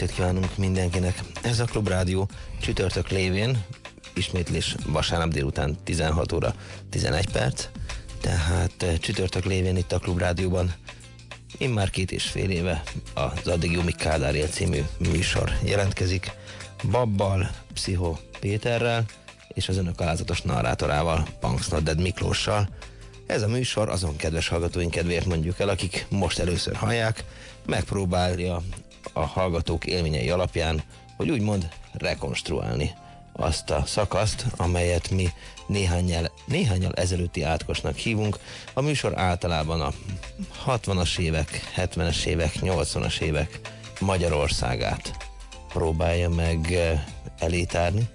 Estét kívánunk mindenkinek. Ez a Klub Rádió csütörtök lévén, ismétlés vasárnap délután 16 óra 11 perc, tehát eh, csütörtök lévén itt a Klub Rádióban én már két és fél éve az Addig Jumi Kádár című műsor jelentkezik. Babbal, Pszicho Péterrel és az önök alázatos narrátorával, Punks Not Dead Miklóssal. Ez a műsor azon kedves hallgatóink kedvéért mondjuk el, akik most először hallják, megpróbálja a hallgatók élményei alapján, hogy úgymond rekonstruálni azt a szakaszt, amelyet mi néhányal, néhányal ezelőtti átkosnak hívunk. A műsor általában a 60-as évek, 70-es évek, 80-as évek Magyarországát próbálja meg eh, elétárni,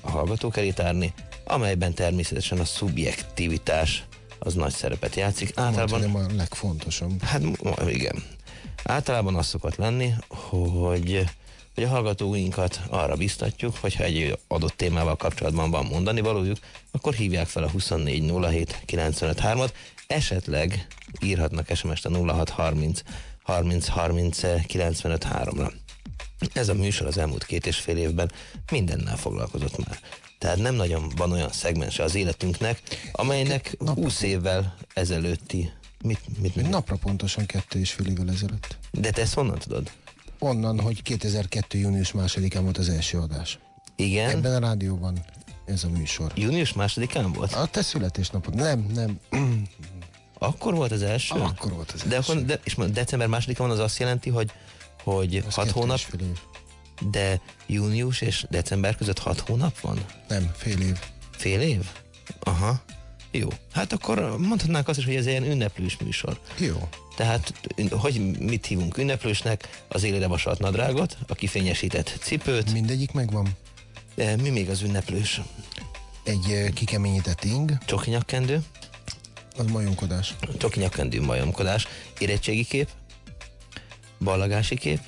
a hallgatók elétárni, amelyben természetesen a szubjektivitás az nagy szerepet játszik. Általában nem a legfontosabb. Hát igen. Általában az szokott lenni, hogy hogy a hallgatóinkat arra biztatjuk, hogyha egy adott témával kapcsolatban van mondani valójuk, akkor hívják fel a 2407 953-at, esetleg írhatnak SMS-t a 0630 30 30 95 3-ra. Ez a műsor az elmúlt két és fél évben mindennel foglalkozott már. Tehát nem nagyon van olyan szegmense az életünknek, amelynek Napra 20 évvel ezelőtti... Mit, mit, mit? Napra pontosan kettő és fél évvel ezelőtt. De te ezt honnan tudod? onnan, hogy 2002. június másodikán volt az első adás. Igen? Ebben a rádióban ez a műsor. Június másodikán volt? A te születésnapod. Nem, nem. Akkor volt az első? Akkor volt az de első. Akkor, de, és december másodikán van, az azt jelenti, hogy, hogy az hat hónap, de június és december között hat hónap van? Nem, fél év. Fél év? Aha. Jó. Hát akkor mondhatnánk azt is, hogy ez ilyen ünneplős műsor. Jó. Tehát, hogy mit hívunk ünneplősnek? Az élére vasalt nadrágot, a kifényesített cipőt. Mindegyik megvan. Mi még az ünneplős? Egy kikeményített ing. Csoki nyakkendő. Az majomkodás. Csoki nyakkendő majomkodás. Érettségi kép. Ballagási kép.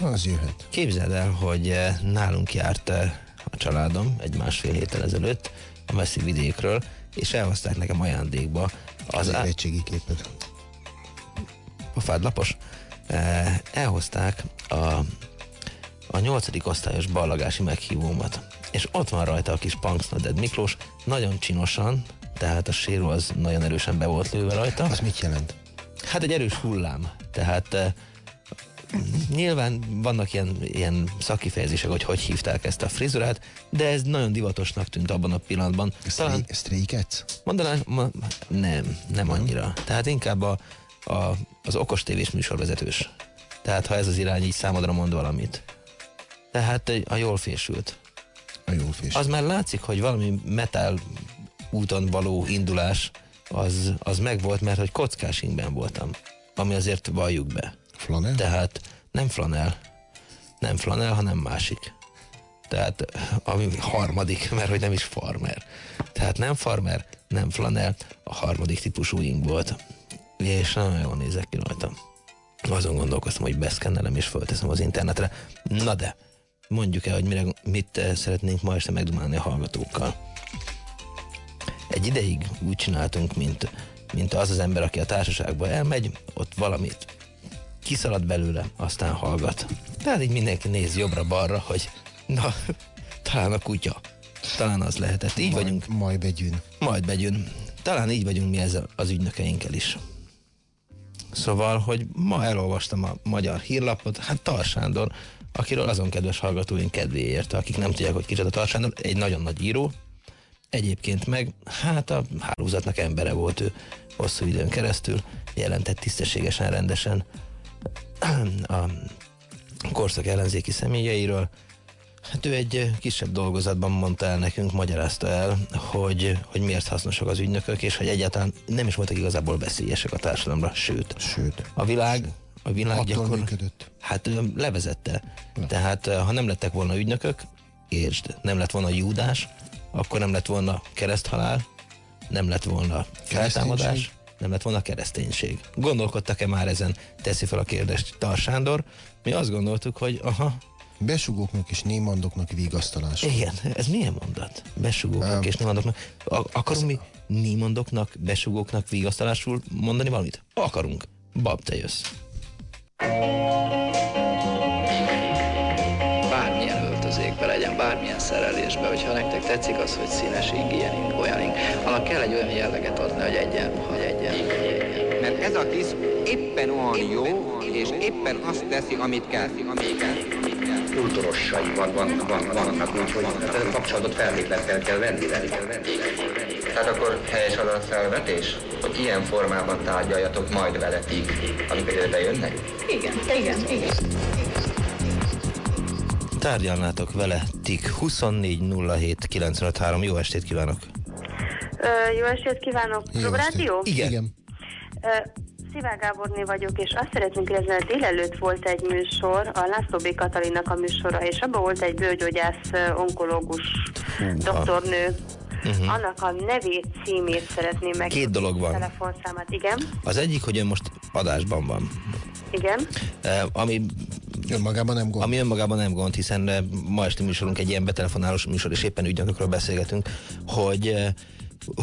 Az jöhet. Képzeld el, hogy nálunk járt a családom egy másfél héttel ezelőtt a messzi vidékről, és elhozták nekem ajándékba az, érettségi képet pofád lapos, elhozták a, a nyolcadik osztályos ballagási meghívómat. És ott van rajta a kis Punksnoded Miklós, nagyon csinosan, tehát a sérül az nagyon erősen be volt lőve rajta. Az mit jelent? Hát egy erős hullám. Tehát nyilván vannak ilyen, ilyen szakifejezések, hogy hogy hívták ezt a frizurát, de ez nagyon divatosnak tűnt abban a pillanatban. Talán... Cats? Mondanám, ma, nem, nem annyira. Tehát inkább a, a, az okos tévés műsorvezetős. Tehát ha ez az irány így számodra mond valamit. Tehát a jól fésült. A jól fésült. Az már látszik, hogy valami metal úton való indulás az, az megvolt, mert hogy kockás ingben voltam, ami azért valljuk be. Flanel? Tehát nem flanel, nem flanel, hanem másik. Tehát ami harmadik, mert hogy nem is farmer. Tehát nem farmer, nem flanel, a harmadik típusú ing volt. És nagyon jól nézek ki rajta. Azon gondolkoztam, hogy beszkennelem és fölteszem az internetre. Na de, mondjuk el, hogy mire, mit szeretnénk ma este megdumálni a hallgatókkal. Egy ideig úgy csináltunk, mint, mint az az ember, aki a társaságba elmegy, ott valamit kiszalad belőle, aztán hallgat. Tehát így mindenki néz jobbra-balra, hogy na, talán a kutya. Talán az lehetett. Így majd, vagyunk. Majd begyűn. Majd begyűn. Talán így vagyunk mi ezzel az ügynökeinkkel is. Szóval, hogy ma elolvastam a magyar hírlapot, hát Tarsándor, akiről azon kedves hallgatóink kedvéért, akik nem tudják, hogy kicsit a Tarsándor, egy nagyon nagy író, Egyébként meg, hát a hálózatnak embere volt ő hosszú időn keresztül, jelentett tisztességesen, rendesen a korszak ellenzéki személyeiről. Hát ő egy kisebb dolgozatban mondta el nekünk, magyarázta el, hogy, hogy miért hasznosak az ügynökök, és hogy egyáltalán nem is voltak igazából veszélyesek a társadalomra, sőt. Sőt. A világ, a világ gyakor... Hát levezette. Le. Tehát ha nem lettek volna ügynökök, értsd, nem lett volna Júdás, akkor nem lett volna kereszthalál, nem lett volna feltámadás, nem lett volna kereszténység. Gondolkodtak-e már ezen? Teszi fel a kérdést Tar Sándor. Mi azt gondoltuk, hogy aha, Besugóknak és némandoknak vigasztalás. Igen, ez milyen mondat? Besugóknak um, és némandoknak. Akarunk mi némandoknak, besugóknak vigasztalásul mondani valamit? Akarunk. Bab, te jössz. Öltözékbe legyen, bármilyen szerelésbe, hogyha nektek tetszik az, hogy színes ing, ilyen ing, olyan ing, annak kell egy olyan jelleget adni, hogy egyen, hogy egyen, hogy egyen. Mert ez a tiszt éppen olyan jó, és éppen azt teszi, amit kell, amit kell. Kultúrossai van, van, van, vannak, úgyhogy a kapcsolatot feltétlenül kell venni velük. Tehát akkor helyes az a felvetés, hogy ilyen formában tárgyaljatok majd veletik, amikor ide bejönnek? Igen, igen, igen tárgyalnátok vele TIK 24 953. Jó estét kívánok! Ö, jó estét kívánok! Jó Rádió? Igen. Igen. Szivá Gáborné vagyok, és azt szeretném kérdezni, hogy délelőtt volt egy műsor, a László B. Katalinak a műsora, és abban volt egy bőgyógyász, onkológus Húha. doktornő, Uh-huh. Annak a nevét, címét szeretném meg. Két dolog van. Telefonszámát, igen. Az egyik, hogy ön most adásban van. Igen. Uh, ami Önmagában nem gond. Ami önmagában nem gond, hiszen eh, ma este műsorunk egy ilyen betelefonálós műsor, és éppen ügynökökről beszélgetünk, hogy eh,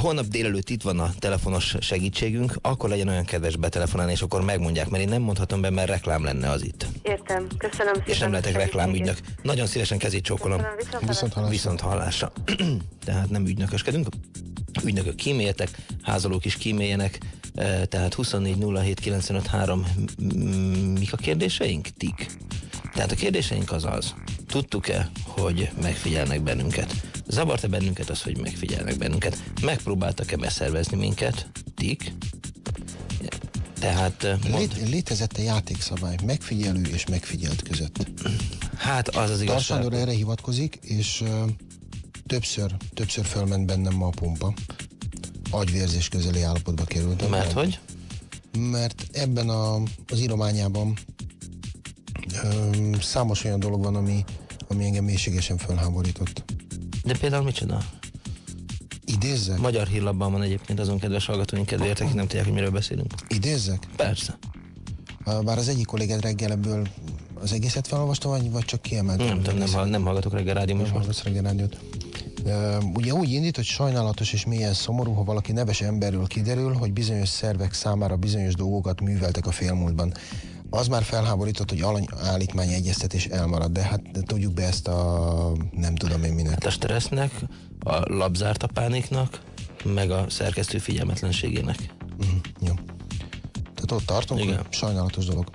holnap délelőtt itt van a telefonos segítségünk, akkor legyen olyan kedves betelefonálni, és akkor megmondják, mert én nem mondhatom be, mert reklám lenne az itt. Értem, köszönöm szépen. És nem lehetek reklámügynök. Nagyon szívesen kezét csókolom. Köszönöm, viszont hallásra. Viszont hallásra. Tehát nem ügynököskedünk. Ügynökök kíméltek, házalók is kíméljenek, eh, tehát 24 07 95 3 mik a kérdéseink? Tik. Tehát a kérdéseink az az, tudtuk-e, hogy megfigyelnek bennünket? Zavart-e bennünket az, hogy megfigyelnek bennünket? Megpróbáltak-e beszervezni minket? Tik? Tehát... Eh, mond... Lé- létezett a játékszabály megfigyelő és megfigyelt között. Hát az az igazság. Tarsándor erre hivatkozik, és uh, többször, többször fölment bennem ma a pompa. Agyvérzés közeli állapotba kerültem. Mert hogy? Mert ebben a, az írományában számos olyan dolog van, ami, ami engem mélységesen fölháborított. De például micsoda? Idézzek? Magyar hírlapban van egyébként azon kedves hallgatóink kedvéért, akik nem tudják, hogy miről beszélünk. Idézzek? Persze. Bár az egyik kollégád reggel ebből az egészet felolvastam, vagy, vagy csak kiemelt? Nem tudom, nem, nem hallgatok reggel rádió Nem hallgatsz reggel rádiót. Ugye úgy indít, hogy sajnálatos és mélyen szomorú, ha valaki neves emberről kiderül, hogy bizonyos szervek számára bizonyos dolgokat műveltek a félmúltban az már felháborított, hogy alanyállítmány egyeztetés elmarad, de hát tudjuk be ezt a nem tudom én minek. Hát a stressznek, a labzárt pániknak, meg a szerkesztő figyelmetlenségének. Uh-huh, jó. Tehát ott tartunk, Igen. sajnálatos dolog.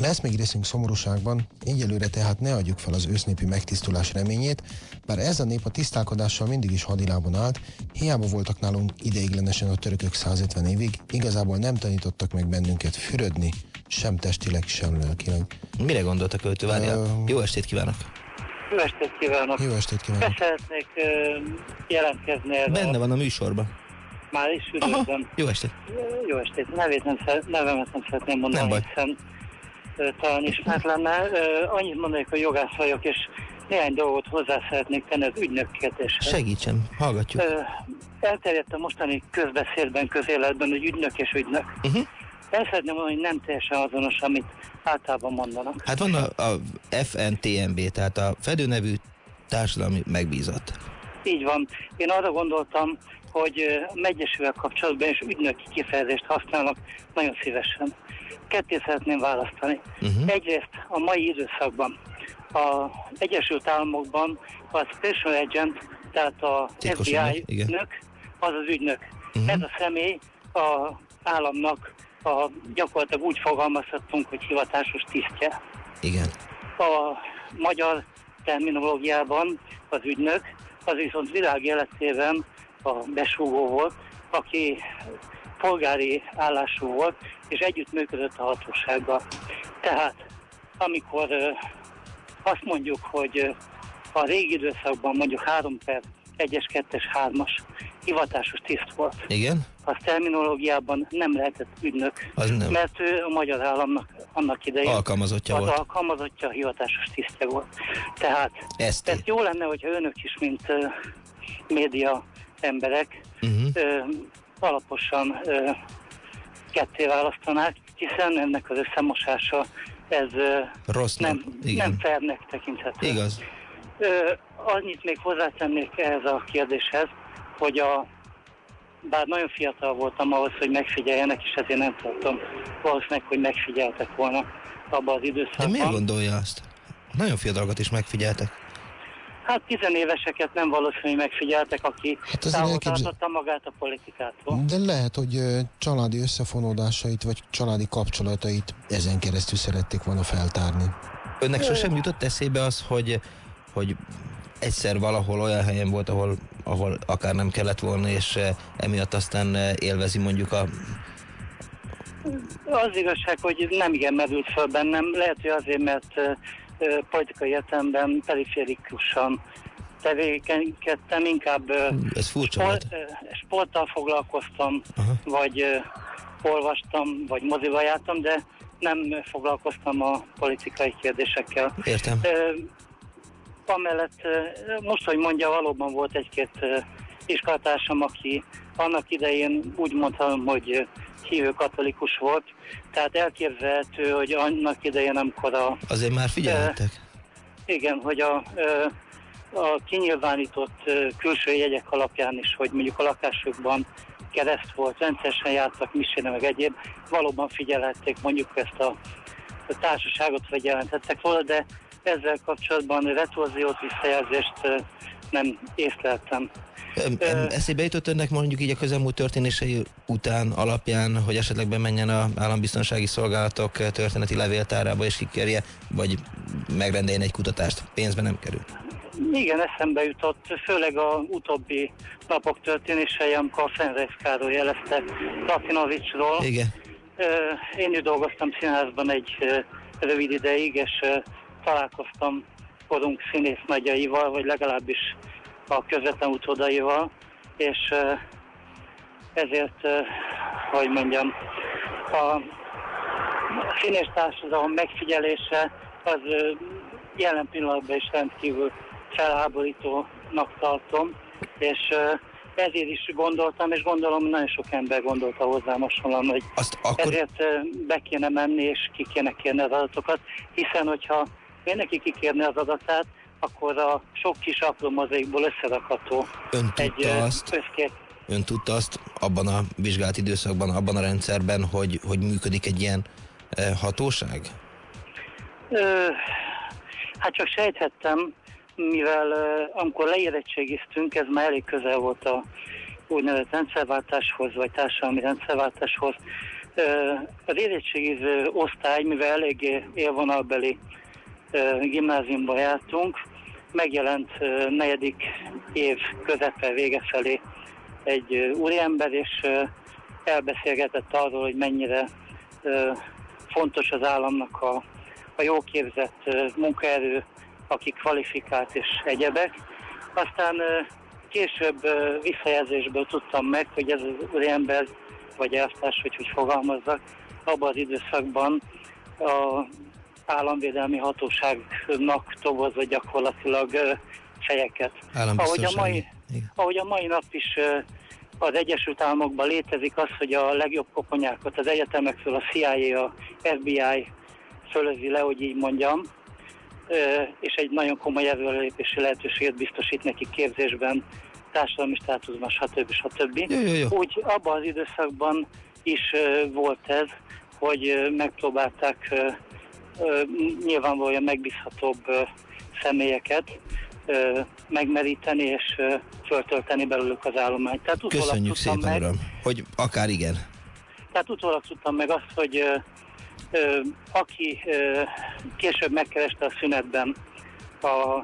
Lesz még részünk szomorúságban, egyelőre tehát ne adjuk fel az ősznépi megtisztulás reményét, bár ez a nép a tisztálkodással mindig is hadilában állt, hiába voltak nálunk ideiglenesen a törökök 150 évig, igazából nem tanítottak meg bennünket fürödni, sem testileg, sem lelkileg. Mire gondoltak költő? Várjál, Ö, jó estét kívánok! Jó estét kívánok! Jó estét kívánok! Be szeretnék ö, jelentkezni erre. Benne van a műsorban. Már is üdvözlöm. jó estét! Jó estét. Nevét nem, szer- nevemet nem szeretném mondani, Nem baj. hiszen ö, talán ismert lenne. Ö, Annyit mondanék, hogy jogász vagyok, és néhány dolgot hozzá szeretnék tenni az ügynökkérdéshez. Segítsen, hallgatjuk. Ö, Elterjedt a mostani közbeszédben, közéletben, hogy ügynök és ügynök. Uh-huh. El szeretném mondani, hogy nem teljesen azonos, amit általában mondanak. Hát van a, a FNTMB, tehát a fedőnevű társadalmi megbízott. Így van. Én arra gondoltam, hogy a megyesővel kapcsolatban is ügynöki kifejezést használnak nagyon szívesen. Ketté szeretném választani. Uh-huh. Egyrészt a mai időszakban az Egyesült Államokban a Special Agent, tehát a Titkos FBI ügynök, igen. ügynök, az az ügynök. Mhm. Ez a személy a államnak a, gyakorlatilag úgy fogalmazhatunk, hogy hivatásos tisztje. Igen. A magyar terminológiában az ügynök, az viszont világ életében a besúgó volt, aki polgári állású volt, és együttműködött a hatósággal. Tehát, amikor azt mondjuk, hogy a régi időszakban mondjuk 3 per 1-es, 2-es, 3-as hivatásos tiszt volt, Igen? az terminológiában nem lehetett ügynök, Az nem. mert ő a magyar államnak annak idején Alkalmazottja az volt. alkalmazottja, hivatásos tisztje volt. Tehát Ezt. ez jó lenne, hogyha önök is, mint uh, média emberek, Uh-huh. ö, alaposan ö, ketté választanák, hiszen ennek az összemosása ez ö, Rossznak. nem, Igen. nem fairnek tekinthető. Igaz. Ö, annyit még hozzátennék ehhez a kérdéshez, hogy a bár nagyon fiatal voltam ahhoz, hogy megfigyeljenek, és ezért nem tartom valószínűleg, hogy megfigyeltek volna abban az De időszakban. miért gondolja azt? Nagyon fiatalokat is megfigyeltek. Hát tizenéveseket nem valószínű, hogy megfigyeltek, aki Hát elképzel- magát a politikától. De lehet, hogy családi összefonódásait vagy családi kapcsolatait ezen keresztül szerették volna feltárni. Önnek sosem jutott eszébe az, hogy, hogy egyszer valahol olyan helyen volt, ahol, ahol akár nem kellett volna, és eh, emiatt aztán eh, élvezi mondjuk a... Az igazság, hogy nem igen merült föl bennem, lehet, hogy azért, mert ö, politikai értelemben periférikusan tevékenykedtem, inkább Ez furcsa sport, volt. sporttal foglalkoztam, Aha. vagy olvastam, vagy moziba jártam, de nem foglalkoztam a politikai kérdésekkel. Értem. Amellett most, hogy mondja, valóban volt egy-két iskolatársam, aki annak idején úgy mondhatom, hogy hívő katolikus volt, tehát elképzelhető, hogy annak idején, amikor a, Azért már figyelhettek. igen, hogy a, a kinyilvánított külső jegyek alapján is, hogy mondjuk a lakásokban kereszt volt, rendszeresen jártak misére, meg egyéb, valóban figyelhették mondjuk ezt a, a társaságot, vagy jelentettek volna, de ezzel kapcsolatban retorziót, visszajelzést nem észleltem. Em- em- Eszébe jutott önnek mondjuk így a közelmúlt történései után alapján, hogy esetleg bemenjen a állambiztonsági szolgálatok történeti levéltárába és kikerje, vagy megrendeljen egy kutatást. Pénzbe nem kerül. Igen, eszembe jutott, főleg a utóbbi napok történései, amikor a Fenrex Károly jelezte Latinovicsról. Igen. Én is dolgoztam színházban egy rövid ideig, és találkoztam korunk színész nagyjaival, vagy legalábbis a közvetlen utódaival, és ezért, hogy mondjam, a színész társadalom megfigyelése az jelen pillanatban is rendkívül felháborítónak tartom, és ezért is gondoltam, és gondolom nagyon sok ember gondolta hozzám hasonlóan, hogy Azt akkor... ezért be kéne menni, és ki kéne kérni az adatokat, hiszen hogyha mindenki kikérni az adatát, akkor a sok kis apró mozaikból összerakható Ön egy tudta ö, azt, összkép. ön tudta azt abban a vizsgált időszakban, abban a rendszerben, hogy, hogy működik egy ilyen hatóság? Ö, hát csak sejthettem, mivel ö, amikor leérettségiztünk, ez már elég közel volt a úgynevezett rendszerváltáshoz, vagy társadalmi rendszerváltáshoz, Az érettségiző osztály, mivel eléggé élvonalbeli gimnáziumba jártunk, megjelent negyedik év közepe vége felé egy úriember, és elbeszélgetett arról, hogy mennyire fontos az államnak a, a jó képzett munkaerő, aki kvalifikált és egyebek. Aztán később visszajelzésből tudtam meg, hogy ez az úriember, vagy elvtárs, hogy hogy fogalmazzak, abban az időszakban a államvédelmi hatóságnak tobozott gyakorlatilag fejeket. Ahogy a, mai, ahogy a mai nap is az Egyesült Államokban létezik az, hogy a legjobb koponyákat az egyetemekről a CIA, a FBI fölözi le, hogy így mondjam, és egy nagyon komoly előrelépési lehetőséget biztosít neki képzésben, társadalmi státuszban, stb. stb. Jó, jó, jó. Úgy abban az időszakban is volt ez, hogy megpróbálták nyilvánvalóan megbízhatóbb személyeket megmeríteni és föltölteni belőlük az állományt. Tehát Köszönjük szépen, meg, uram, hogy akár igen. Tehát utólag tudtam meg azt, hogy aki később megkereste a szünetben a,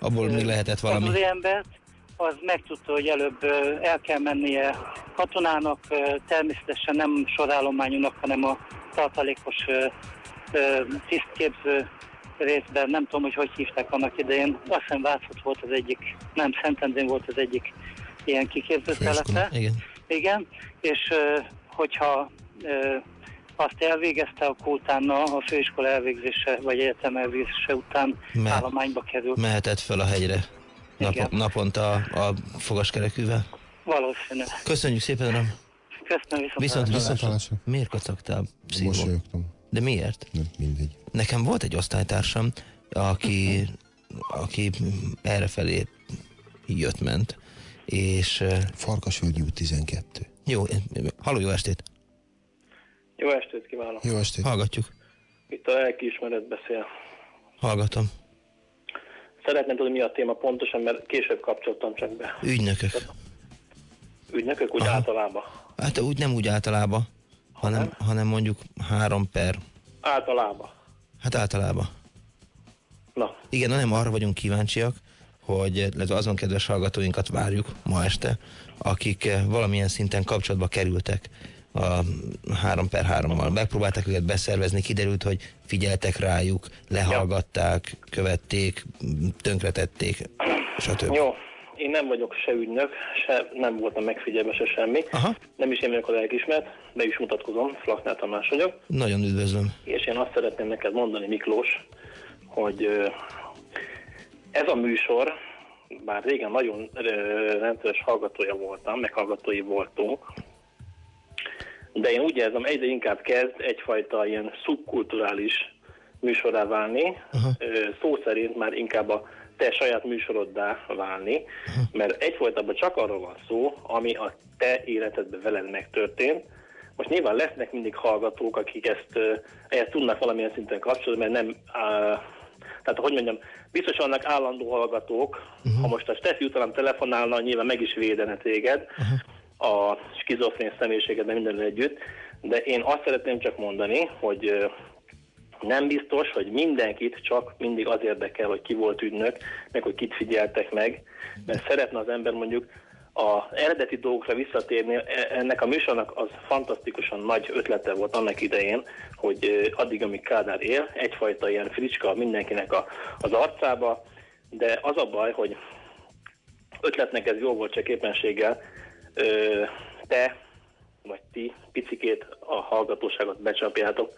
Abból még lehetett valami. Az embert, az megtudta, hogy előbb el kell mennie katonának, természetesen nem sorállományúnak, hanem a tartalékos tisztképző részben, nem tudom, hogy hogy hívták annak idején, azt hiszem Vácot volt az egyik, nem, Szentendrén volt az egyik ilyen kiképző telepe. Igen. Igen, és hogyha azt elvégezte, akkor utána a főiskola elvégzése, vagy egyetem elvégzése után Me- állományba kerül. Mehetett fel a hegyre nap- naponta a, a fogaskerekűvel? Valószínű. Köszönjük szépen, uram! Köszönöm, viszont, viszont, viszont Miért kacagtál? Mosolyogtam. De miért? Nem, mindegy. Nekem volt egy osztálytársam, aki, aki errefelé jött-ment, és... Farkasvölgyi út 12. Jó, halló, jó estét! Jó estét kívánok! Jó estét! Hallgatjuk. Itt a lelkiismeret beszél. Hallgatom. Szeretném tudni, mi a téma pontosan, mert később kapcsoltam csak be. Ügynökök. Ügynökök úgy Aha. általában? Hát úgy nem úgy általában, hanem, nem? hanem mondjuk három per. Általában? Hát általában. Na. Igen, nem arra vagyunk kíváncsiak, hogy azon kedves hallgatóinkat várjuk ma este, akik valamilyen szinten kapcsolatba kerültek a 3 per 3-mal. Megpróbálták őket beszervezni, kiderült, hogy figyeltek rájuk, lehallgatták, követték, tönkretették, stb. Jó, én nem vagyok se ügynök, se nem voltam megfigyelve, se semmi. Aha. Nem is én vagyok a lelkismert, be is mutatkozom, Flaknál Tamás vagyok. Nagyon üdvözlöm. És én azt szeretném neked mondani, Miklós, hogy ez a műsor, bár régen nagyon rendszeres hallgatója voltam, meghallgatói voltunk, de én úgy érzem, egyre inkább kezd egyfajta ilyen szubkulturális műsorá válni, Aha. szó szerint már inkább a te saját műsoroddá válni, mert egyfolytában csak arról van szó, ami a te életedben veled megtörtént. Most nyilván lesznek mindig hallgatók, akik ezt ehhez tudnak valamilyen szinten kapcsolódni, mert nem, tehát hogy mondjam, biztos vannak állandó hallgatók, uh-huh. ha most a Steffi utalán telefonálna, nyilván meg is védene téged, uh-huh a skizofrén személyiséget, minden együtt, de én azt szeretném csak mondani, hogy nem biztos, hogy mindenkit csak mindig az érdekel, hogy ki volt ügynök, meg hogy kit figyeltek meg, mert szeretne az ember mondjuk az eredeti dolgokra visszatérni, e, ennek a műsornak az fantasztikusan nagy ötlete volt annak idején, hogy addig, amíg Kádár él, egyfajta ilyen fricska mindenkinek a, az arcába, de az a baj, hogy ötletnek ez jó volt, csak éppenséggel. Te, vagy ti picikét a hallgatóságot becsapjátok,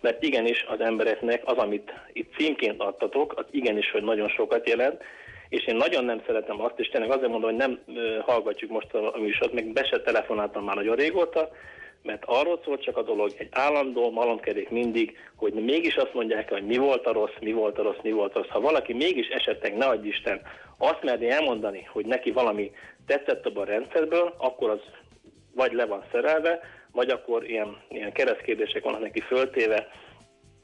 mert igenis az embereknek az, amit itt címként adtatok, az igenis, hogy nagyon sokat jelent, és én nagyon nem szeretem azt, és tényleg azért mondom, hogy nem hallgatjuk most a műsort, meg be se telefonáltam már nagyon régóta, mert arról szól csak a dolog, egy állandó malomkerék mindig, hogy mégis azt mondják, hogy mi volt a rossz, mi volt a rossz, mi volt a rossz. Ha valaki mégis esetleg, ne adj Isten, azt merné elmondani, hogy neki valami tetszett abban a rendszerből, akkor az vagy le van szerelve, vagy akkor ilyen, ilyen keresztkérdések vannak neki föltéve.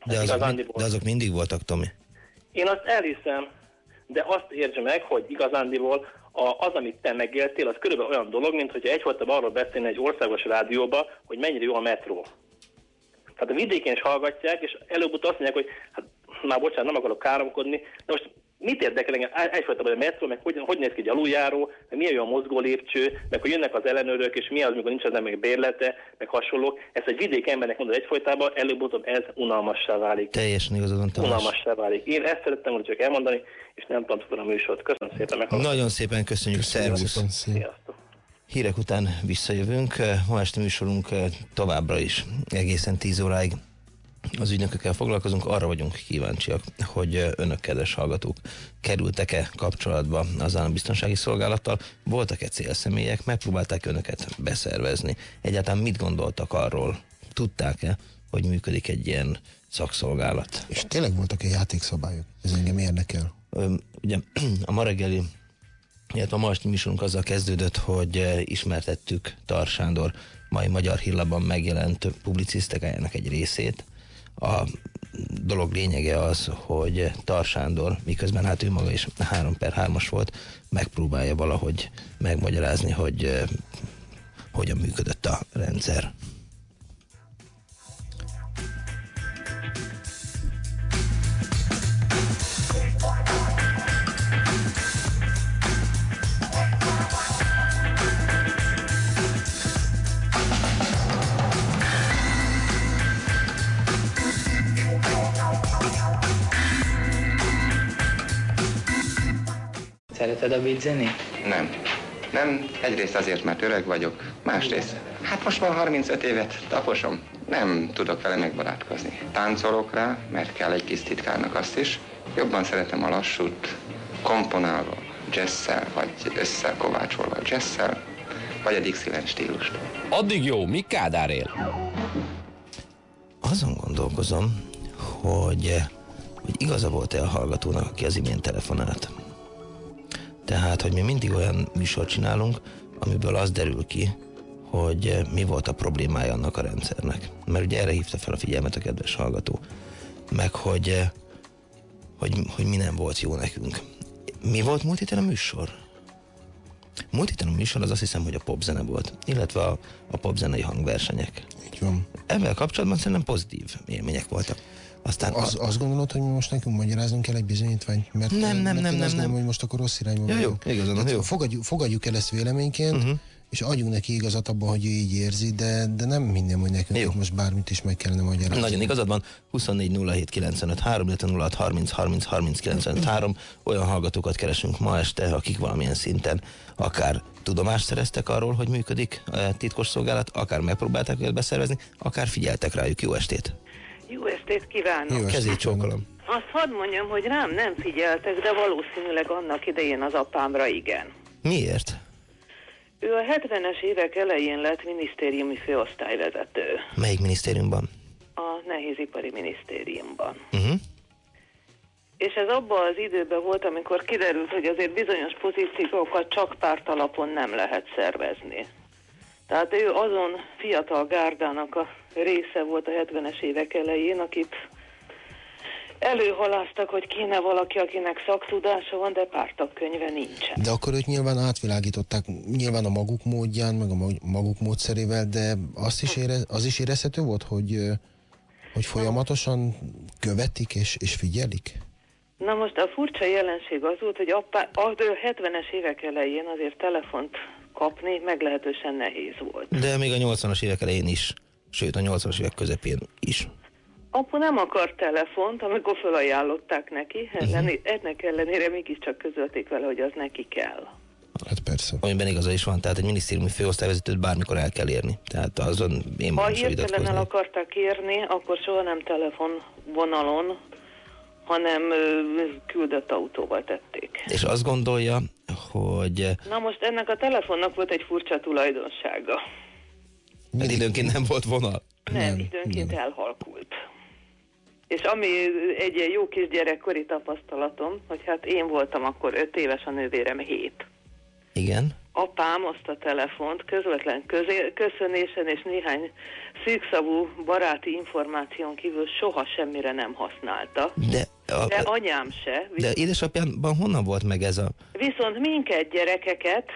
De azok, mi, de azok mindig voltak, Tomi. Én azt elhiszem, de azt értsd meg, hogy igazándiból a, az, amit te megéltél, az körülbelül olyan dolog, mint hogyha egyfolytában arról beszélni egy országos rádióba, hogy mennyire jó a metró. Tehát a vidéken is hallgatják, és előbb-utóbb azt mondják, hogy hát már bocsánat, nem akarok káromkodni, de most mit érdekel engem egyfajta a metró, meg hogy, hogy néz ki egy aluljáró, meg milyen a mozgó lépcső, meg hogy jönnek az ellenőrök, és mi az, mikor nincs az ember bérlete, meg hasonlók. Ez egy vidék embernek mondod egyfolytában, előbb-utóbb ez unalmassá válik. Teljesen igazad van, Tamás. Unalmassá válik. Én ezt szerettem volna csak elmondani, és nem tudom a műsort. Köszönöm szépen. Meghallgatom. Nagyon szépen köszönjük, szervusz. Sziasztok. Hírek után visszajövünk. Ma este műsorunk továbbra is egészen 10 óráig az ügynökökkel foglalkozunk, arra vagyunk kíváncsiak, hogy önök, kedves hallgatók, kerültek-e kapcsolatba az állambiztonsági szolgálattal, voltak-e célszemélyek, megpróbálták önöket beszervezni, egyáltalán mit gondoltak arról, tudták-e, hogy működik egy ilyen szakszolgálat. És tényleg voltak-e játékszabályok? Ez engem érdekel. Ugye a ma reggeli illetve a ma műsorunk azzal kezdődött, hogy ismertettük Tar Sándor mai Magyar Hírlapban megjelent publicisztikájának egy részét, a dolog lényege az, hogy Tarsándor, miközben hát ő maga is 3 per 3-as volt, megpróbálja valahogy megmagyarázni, hogy eh, hogyan működött a rendszer. Szereted a beat zenét? Nem. Nem, egyrészt azért, mert öreg vagyok, másrészt, hát most már 35 évet taposom, nem tudok vele megbarátkozni. Táncolok rá, mert kell egy kis titkárnak azt is, jobban szeretem a lassút, komponálva, jazzszel, vagy összekovácsolva jazzszel, vagy a Dixieland stílust. Addig jó, mi Kádár él? Azon gondolkozom, hogy, hogy igaza volt-e a hallgatónak, aki az imént telefonált. Tehát, hogy mi mindig olyan műsort csinálunk, amiből az derül ki, hogy eh, mi volt a problémája annak a rendszernek. Mert ugye erre hívta fel a figyelmet a kedves hallgató. Meg, hogy, eh, hogy, hogy mi nem volt jó nekünk. Mi volt múlt héten a műsor? Múlt héten a műsor az azt hiszem, hogy a popzene volt, illetve a, a popzenei hangversenyek. Így van. Ebben kapcsolatban szerintem pozitív élmények voltak. Aztán az, a... azt gondolod, hogy mi most nekünk magyaráznunk kell egy bizonyítványt? Mert, nem, nem, mert nem, nem, nem. nem. hogy most akkor rossz irányba ja, jó, igazán, jó. Fogadjuk, fogadjuk el ezt véleményként, uh-huh. és adjunk neki igazat abban, hogy ő így érzi, de, de nem minden, hogy nekünk jó. most bármit is meg kellene magyarázni. Nagyon igazad van, 24 07 95 3, illetve 06 30 30 30 95 3. Olyan hallgatókat keresünk ma este, akik valamilyen szinten akár tudomást szereztek arról, hogy működik a titkos szolgálat, akár megpróbálták őket beszervezni, akár figyeltek rájuk. Jó estét! Jó estét kívánok! Jó Kezét csókolom! Azt hadd mondjam, hogy rám nem figyeltek, de valószínűleg annak idején az apámra igen. Miért? Ő a 70-es évek elején lett minisztériumi főosztályvezető. Melyik minisztériumban? A Nehézipari Minisztériumban. Uh-huh. És ez abban az időben volt, amikor kiderült, hogy azért bizonyos pozíciókat csak párt alapon nem lehet szervezni. Tehát ő azon fiatal gárdának a része volt a 70-es évek elején, akit előhaláztak, hogy kéne valaki, akinek szaktudása van, de pártakkönyve nincsen. De akkor őt nyilván átvilágították, nyilván a maguk módján, meg a maguk módszerével, de azt is ére, az is érezhető volt, hogy, hogy folyamatosan követik és, és figyelik? Na most a furcsa jelenség az volt, hogy a, a 70-es évek elején azért telefont kapni meglehetősen nehéz volt. De még a 80-as évek elején is, sőt a 80-as évek közepén is. Apu nem akar telefont, amikor felajánlották neki, uh-huh. ennek ellenére mégiscsak közölték vele, hogy az neki kell. Hát persze. Amiben igaza is van, tehát egy minisztériumi főosztályvezetőt bármikor el kell érni. Tehát azon én Ha hirtelen el akartak érni, akkor soha nem telefonvonalon, hanem küldött autóval tették. És azt gondolja, hogy... Na most ennek a telefonnak volt egy furcsa tulajdonsága. Mert időnként nem volt vonal. Nem, nem időnként nem. elhalkult. És ami egy ilyen jó kis gyerekkori tapasztalatom, hogy hát én voltam akkor öt éves, a nővérem hét. Igen. Apám azt a telefont közvetlen közé, köszönésen és néhány szűkszavú baráti információn kívül soha semmire nem használta. De, a, De anyám se. de édesapjában honnan volt meg ez a... Viszont minket gyerekeket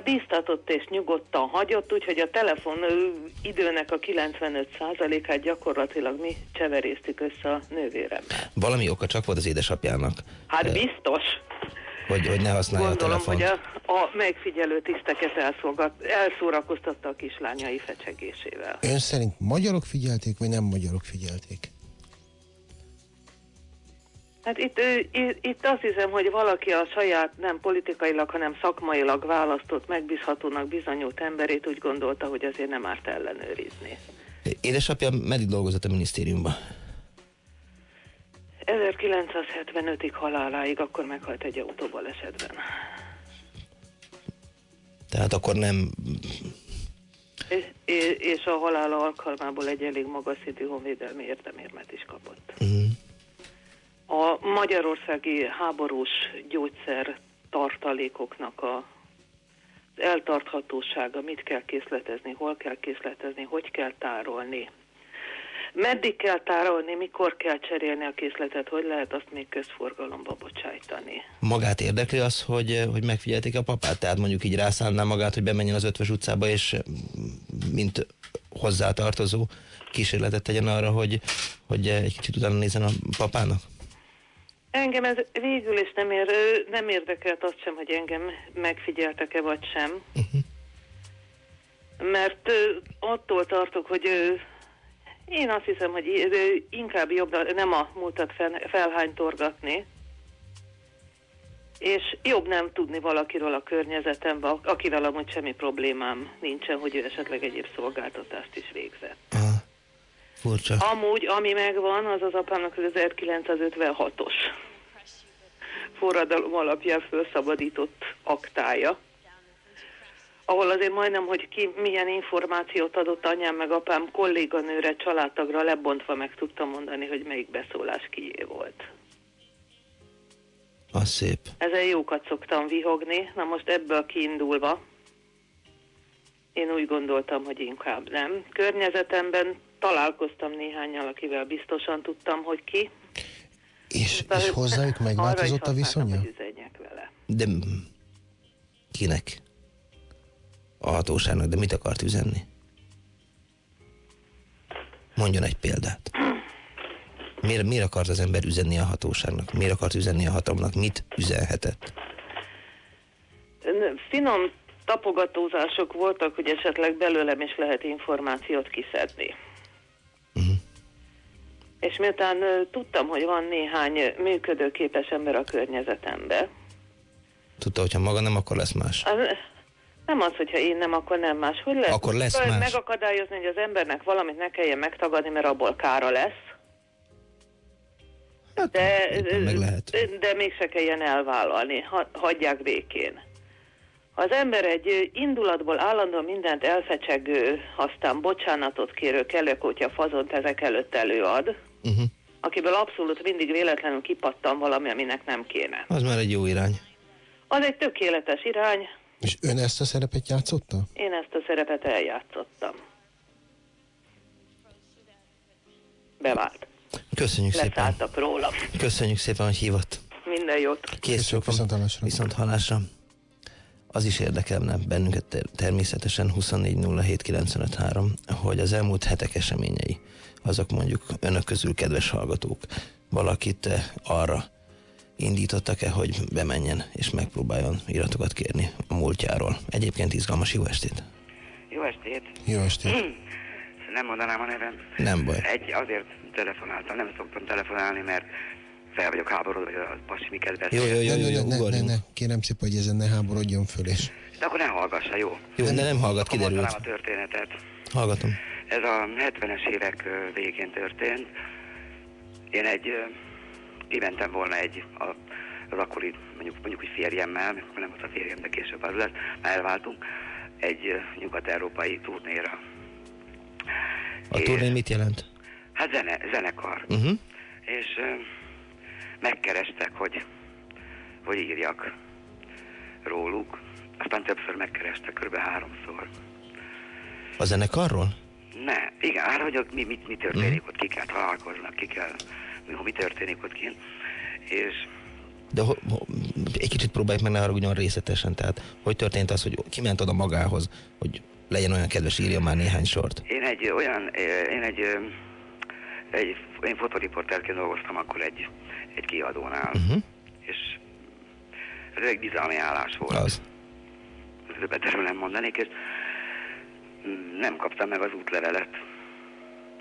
biztatott és nyugodtan hagyott, úgyhogy a telefon időnek a 95%-át gyakorlatilag mi cseveréztük össze a nővéremmel. Valami oka csak volt az édesapjának, Hát biztos. hogy, hogy ne használja Gondolom, a telefont. hogy a, a megfigyelő tiszteket elszolgat, elszórakoztatta a kislányai fecsegésével. Ön szerint magyarok figyelték, vagy nem magyarok figyelték? Hát itt, itt azt hiszem, hogy valaki a saját nem politikailag, hanem szakmailag választott, megbízhatónak bizonyult emberét úgy gondolta, hogy azért nem árt ellenőrizni. Édesapja meddig dolgozott a minisztériumban? 1975-ig haláláig, akkor meghalt egy autóbalesetben. Tehát akkor nem... És, és- a halála alkalmából egy elég magas szintű honvédelmi érdemérmet is kapott. Mm. A magyarországi háborús gyógyszer tartalékoknak a eltarthatósága, mit kell készletezni, hol kell készletezni, hogy kell tárolni. Meddig kell tárolni, mikor kell cserélni a készletet, hogy lehet azt még közforgalomba bocsájtani. Magát érdekli az, hogy, hogy megfigyelték a papát? Tehát mondjuk így rászánná magát, hogy bemenjen az ötves utcába, és mint hozzátartozó kísérletet tegyen arra, hogy, hogy egy kicsit utána nézzen a papának? Engem ez végül is nem, ér, nem érdekelt azt sem, hogy engem megfigyeltek-e vagy sem. Mert ö, attól tartok, hogy én azt hiszem, hogy inkább jobb nem a múltat fel, felhánytorgatni, és jobb nem tudni valakiről a környezetemben, akivel amúgy semmi problémám nincsen, hogy ő esetleg egyéb szolgáltatást is végzett. Furcsa. Amúgy, ami megvan, az az apámnak az 1956-os forradalom alapján felszabadított aktája, ahol azért majdnem, hogy ki milyen információt adott anyám meg apám kolléganőre, családtagra lebontva meg tudtam mondani, hogy melyik beszólás kié volt. Az szép. Ezen jókat szoktam vihogni, na most ebből kiindulva, én úgy gondoltam, hogy inkább nem. Környezetemben találkoztam néhányal, akivel biztosan tudtam, hogy ki. És, és hozzájuk megváltozott a viszonya? vele. De kinek? A hatóságnak, de mit akart üzenni? Mondjon egy példát. Miért, miért akart az ember üzenni a hatóságnak? Miért akart üzenni a hatalomnak? Mit üzenhetett? Finom tapogatózások voltak, hogy esetleg belőlem is lehet információt kiszedni. És miután tudtam, hogy van néhány működőképes ember a környezetemben, Tudta, hogyha maga nem, akkor lesz más. az, nem az, hogyha én nem, akkor nem más. Hogy lehet Akkor lesz más. megakadályozni, hogy az embernek valamit ne kelljen megtagadni, mert abból kára lesz. De, meg lehet. de mégse kelljen elvállalni, ha, hagyják békén. Ha az ember egy indulatból állandóan mindent elfecsegő, aztán bocsánatot kérő kellőkótya fazont ezek előtt előad, Uh-huh. akiből abszolút mindig véletlenül kipattan valami, aminek nem kéne. Az már egy jó irány. Az egy tökéletes irány, És ön ezt a szerepet játszotta? én ezt a szerepet eljátszottam. Bevált. Köszönjük szépen. Leszálltak rólam. Köszönjük szépen, hogy hívott. Minden jót. Készülök viszont hallásra. Viszont hallásra. Az is érdekelne bennünket ter- természetesen 2407953, hogy az elmúlt hetek eseményei, azok mondjuk önök közül, kedves hallgatók, valakit eh, arra indítottak-e, hogy bemenjen és megpróbáljon iratokat kérni a múltjáról. Egyébként izgalmas jó estét. Jó estét! Jó estét! Nem mondanám a nevem. Nem baj. Egy, azért telefonáltam, nem szoktam telefonálni, mert fel vagyok háborodva, hogy a pasi miket beszél. Jó, jó, jó, jó, ne, jó, ne, ne, ne, kérem szépen, hogy ezen ne háborodjon föl, és De akkor ne hallgassa, jó? Jó, de nem hallgat, kiderült. a történetet. Hallgatom. Ez a 70-es évek végén történt. Én egy, ö, kimentem volna egy, a, az akkori, mondjuk, mondjuk hogy férjemmel, nem volt a férjem, de később az lett, már elváltunk, egy nyugat-európai turnéra. A turné mit jelent? Hát zene, zenekar. Uh-huh. és megkerestek, hogy, hogy írjak róluk. aztán többször megkereste, kb. háromszor. A zenekarról? Ne, igen, arra, hogy mi, mi, mi történik mm. ott, kell találkoznak, ki kell, mi, mi történik ott kint. És de ho, ho, egy kicsit próbáljuk meg ne haragudjon részletesen, tehát hogy történt az, hogy kiment oda magához, hogy legyen olyan kedves, írja már néhány sort? Én egy olyan, én egy, egy én fotoriporterként dolgoztam akkor egy, egy kiadónál, uh-huh. és ez egy bizalmi állás volt. Az. Többet erről nem mondanék, és nem kaptam meg az útlevelet.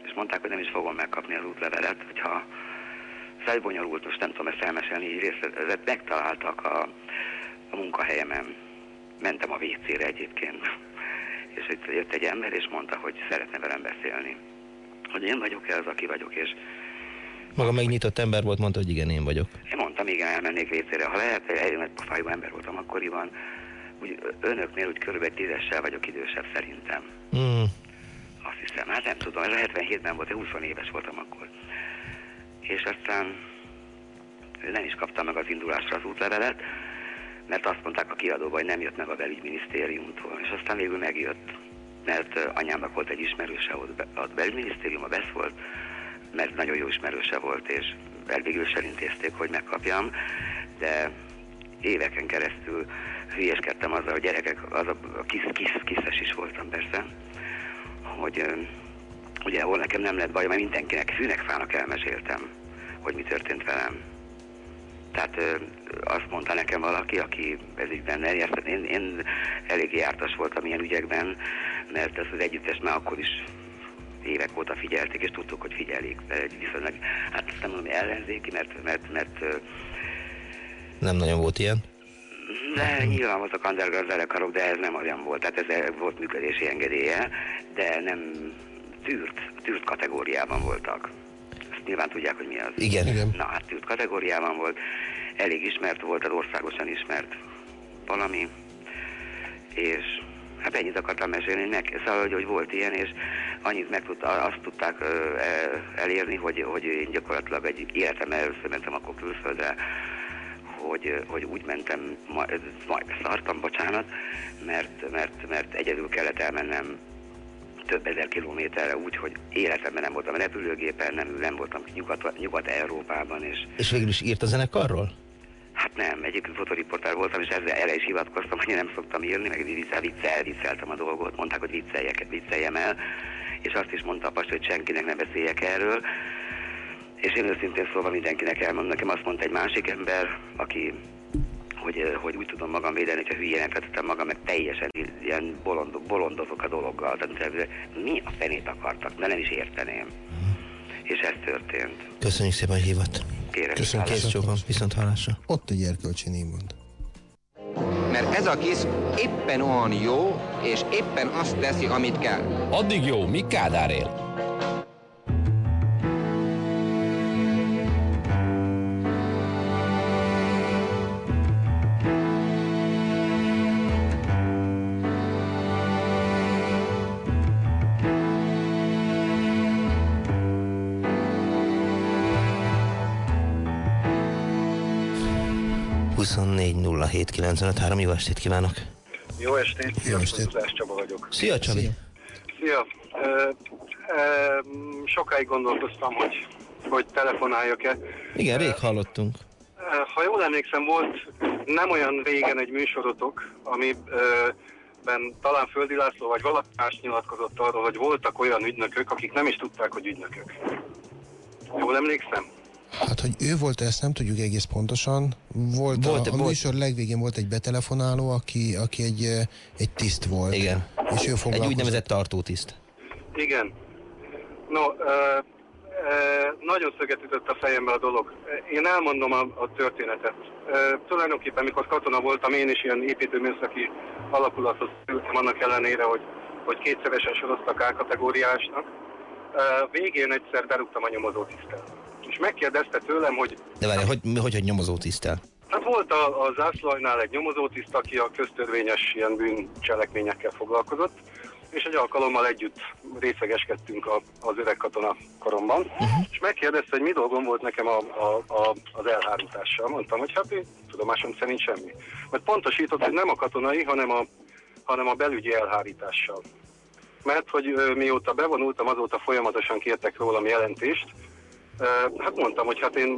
És mondták, hogy nem is fogom megkapni az útlevelet, hogyha felbonyolult, most nem tudom ezt elmesélni így részletet, megtaláltak a, a munkahelyemen. Mentem a WC-re egyébként, és itt jött egy ember, és mondta, hogy szeretne velem beszélni. Hogy én vagyok-e az, aki vagyok, és maga megnyitott ember volt, mondta, hogy igen, én vagyok. Én mondtam, igen, elmennék vécére. Ha lehet, egy nagy pofájú ember voltam akkoriban, úgy önöknél úgy körülbelül tízessel vagyok idősebb szerintem. Mm. Azt hiszem, hát nem tudom, ez a 77-ben volt, én 20 éves voltam akkor. És aztán nem is kaptam meg az indulásra az útlevelet, mert azt mondták a kiadóban, hogy nem jött meg a belügyminisztériumtól, és aztán végül megjött, mert anyámnak volt egy ismerőse ott a belügyminisztérium, a BESZ volt, mert nagyon jó ismerőse volt, és végül is elintézték, hogy megkapjam, de éveken keresztül hülyeskedtem azzal, hogy gyerekek, az a, kis, kis, kiszes is voltam persze, hogy ugye ahol nekem nem lett baj, mert mindenkinek, fűnek fának elmeséltem, hogy mi történt velem. Tehát ö, azt mondta nekem valaki, aki ez ügyben eljárt, én, én elég jártas voltam ilyen ügyekben, mert ezt az együttes már akkor is évek óta figyelték, és tudtuk, hogy figyelik. Egy viszonylag, hát azt nem mondom, ellenzéki, mert, mert, mert nem nagyon volt ilyen? De nyilván voltak underground zenekarok, de ez nem olyan volt. Tehát ez volt működési engedélye, de nem tűrt, tűrt kategóriában voltak. Ezt nyilván tudják, hogy mi az. Igen, igen. Na, hát tűrt kategóriában volt. Elég ismert volt, az országosan ismert valami. És hát ennyit akartam mesélni, meg, szóval, hogy, hogy volt ilyen, és annyit meg tudta, azt tudták ö, e, elérni, hogy, hogy én gyakorlatilag egy életem először mentem akkor külföldre, hogy, hogy úgy mentem, majd, majd szartam, bocsánat, mert, mert, mert egyedül kellett elmennem több ezer kilométerre úgy, hogy életemben nem voltam repülőgépen, nem, nem voltam Nyugat, Nyugat-Európában. És, és végül is írt a zenekarról? Hát nem, egyébként fotoriportár voltam, és ezzel erre is hivatkoztam, hogy én nem szoktam írni, meg viccel, viccel, vicceltem a dolgot, mondták, hogy vicceljek, vicceljem el, és azt is mondta a pasi, hogy senkinek ne beszéljek erről, és én őszintén szóval mindenkinek elmondom, nekem azt mondta egy másik ember, aki hogy, hogy úgy tudom magam védeni, hogyha hülyének vetettem magam, meg teljesen ilyen bolond, bolondozok a dologgal. Tehát mi a fenét akartak, de nem is érteném. És ez történt. Köszönjük szépen, hogy hívott. Kérem, Köszönjük, kész csókom, viszont hallásra. Ott egy erkölcsi némond. Mert ez a kis éppen olyan jó, és éppen azt teszi, amit kell. Addig jó, mi Kádár él? 24 jó estét kívánok! Jó estét, jó estét. Tudás Csaba vagyok. Szia Csabi! Szia! Szia. Sokáig gondolkoztam, hogy, hogy telefonáljak-e. Igen, rég hallottunk. Ha jól emlékszem, volt nem olyan régen egy műsorotok, amiben talán Földi László vagy valaki más nyilatkozott arról, hogy voltak olyan ügynökök, akik nem is tudták, hogy ügynökök. Jól emlékszem? Hát, hogy ő volt, ezt nem tudjuk egész pontosan. Volt, volt a, a volt. műsor legvégén volt egy betelefonáló, aki, aki egy, egy tiszt volt. Igen. És ő Egy úgynevezett tartótiszt. Igen. No, uh, uh, nagyon szöget ütött a fejembe a dolog. Én elmondom a, a történetet. Uh, tulajdonképpen, mikor katona voltam, én is ilyen építőműszaki alakulatot ültem annak ellenére, hogy, hogy kétszeresen soroztak A kategóriásnak. Uh, végén egyszer berúgtam a nyomozó tisztel és megkérdezte tőlem, hogy... De várj, hogy, hogy, hogy nyomozó tisztel? Hát volt a, a zászlajnál egy nyomozótiszt, aki a köztörvényes ilyen bűncselekményekkel foglalkozott, és egy alkalommal együtt részegeskedtünk a, az öreg katona koromban, uh-huh. és megkérdezte, hogy mi dolgom volt nekem a, a, a, az elhárítással. Mondtam, hogy hát én tudomásom szerint semmi. Mert pontosított, hogy nem a katonai, hanem a, hanem a belügyi elhárítással. Mert hogy ö, mióta bevonultam, azóta folyamatosan kértek rólam jelentést, hát mondtam, hogy hát én,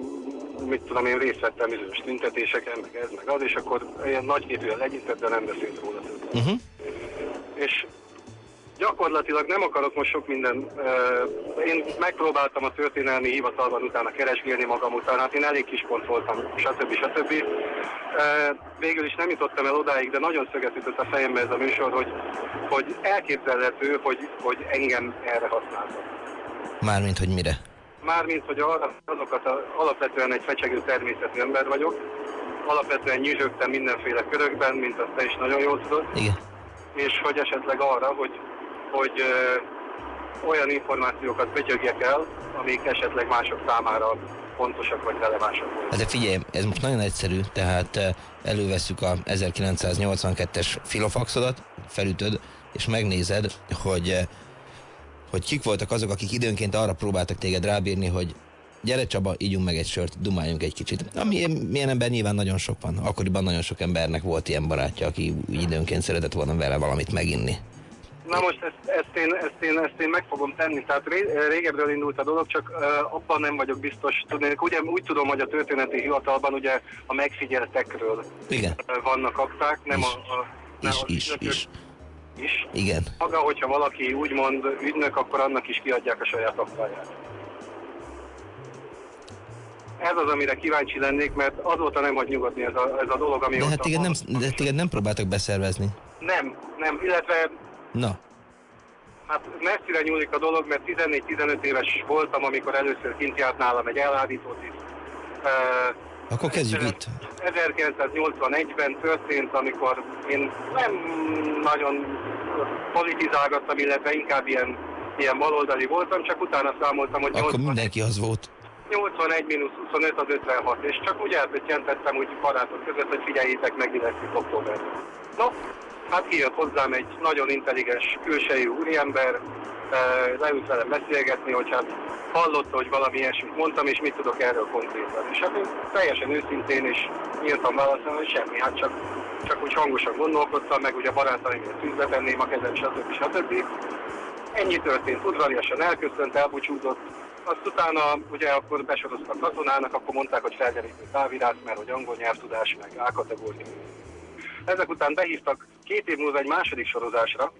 mit tudom, én részt vettem bizonyos tüntetéseken, meg ez, meg az, és akkor ilyen nagyképűen legyintett, de nem beszélt róla többet. Uh-huh. És gyakorlatilag nem akarok most sok minden, uh, én megpróbáltam a történelmi hivatalban utána keresgélni magam után, hát én elég kis pont voltam, stb. stb. Uh, végül is nem jutottam el odáig, de nagyon szöget ütött a fejembe ez a műsor, hogy, hogy elképzelhető, hogy, hogy engem erre használtak. Mármint, hogy mire? Mármint, hogy azokat a, alapvetően egy fecsegő természetű ember vagyok, alapvetően nyüzsögtem mindenféle körökben, mint azt te is nagyon jól tudod. Igen. És hogy esetleg arra, hogy, hogy ö, olyan információkat pötyögjek el, amik esetleg mások számára fontosak vagy relevánsak voltak. De figyelj, ez most nagyon egyszerű, tehát eh, elővesszük a 1982-es filofaxodat, felütöd, és megnézed, hogy, hogy kik voltak azok, akik időnként arra próbáltak téged rábírni, hogy gyere Csaba, ígyunk meg egy sört, dumáljunk egy kicsit. Ami milyen ember nyilván nagyon sok van. Akkoriban nagyon sok embernek volt ilyen barátja, aki időnként szeretett volna vele valamit meginni. Na most ezt, ezt, én, ezt, én, ezt én meg fogom tenni, tehát ré, régebről indult a dolog, csak uh, abban nem vagyok biztos. Tudnék, ugye úgy tudom, hogy a történeti hivatalban ugye a megfigyeltekről Igen. vannak akták, nem Is. a, a nem Is, az is, is. Is. Igen. Maga, hogyha valaki úgymond ügynök, akkor annak is kiadják a saját aktáját. Ez az, amire kíváncsi lennék, mert azóta nem hagy nyugodni ez a, ez a dolog, ami De hát téged nem, de téged nem próbáltak beszervezni. nem, nem, illetve Na, Hát messzire nyúlik a dolog, mert 14-15 éves voltam, amikor először kint járt nálam egy elhárító tiszt. Uh, akkor kezdjük itt. 1981-ben történt, amikor én nem nagyon politizálgattam, illetve inkább ilyen, ilyen baloldali voltam, csak utána számoltam, hogy Akkor mindenki az volt. 81 mínusz 25 az 56, és csak úgy elpöttyentettem úgy barátok között, hogy figyeljétek meg, mi lesz októberben. No, hát kijött hozzám egy nagyon intelligens külsejű úriember, leült velem beszélgetni, hogy hát hallotta, hogy valami ilyesmit mondtam, és mit tudok erről konkrétan. És hát én teljesen őszintén és nyíltan válaszolom, hogy semmi, hát csak, csak úgy hangosan gondolkodtam, meg ugye a barátaimért tűzbe tenném a kezem, stb. stb. Ennyi történt, udvariasan elköszönt, elbúcsúzott, azt utána ugye akkor besoroztak katonának, akkor mondták, hogy felderítő távirát, mert hogy angol nyelvtudás, meg A-kategória. Ezek után behívtak két év múlva egy második sorozásra, a,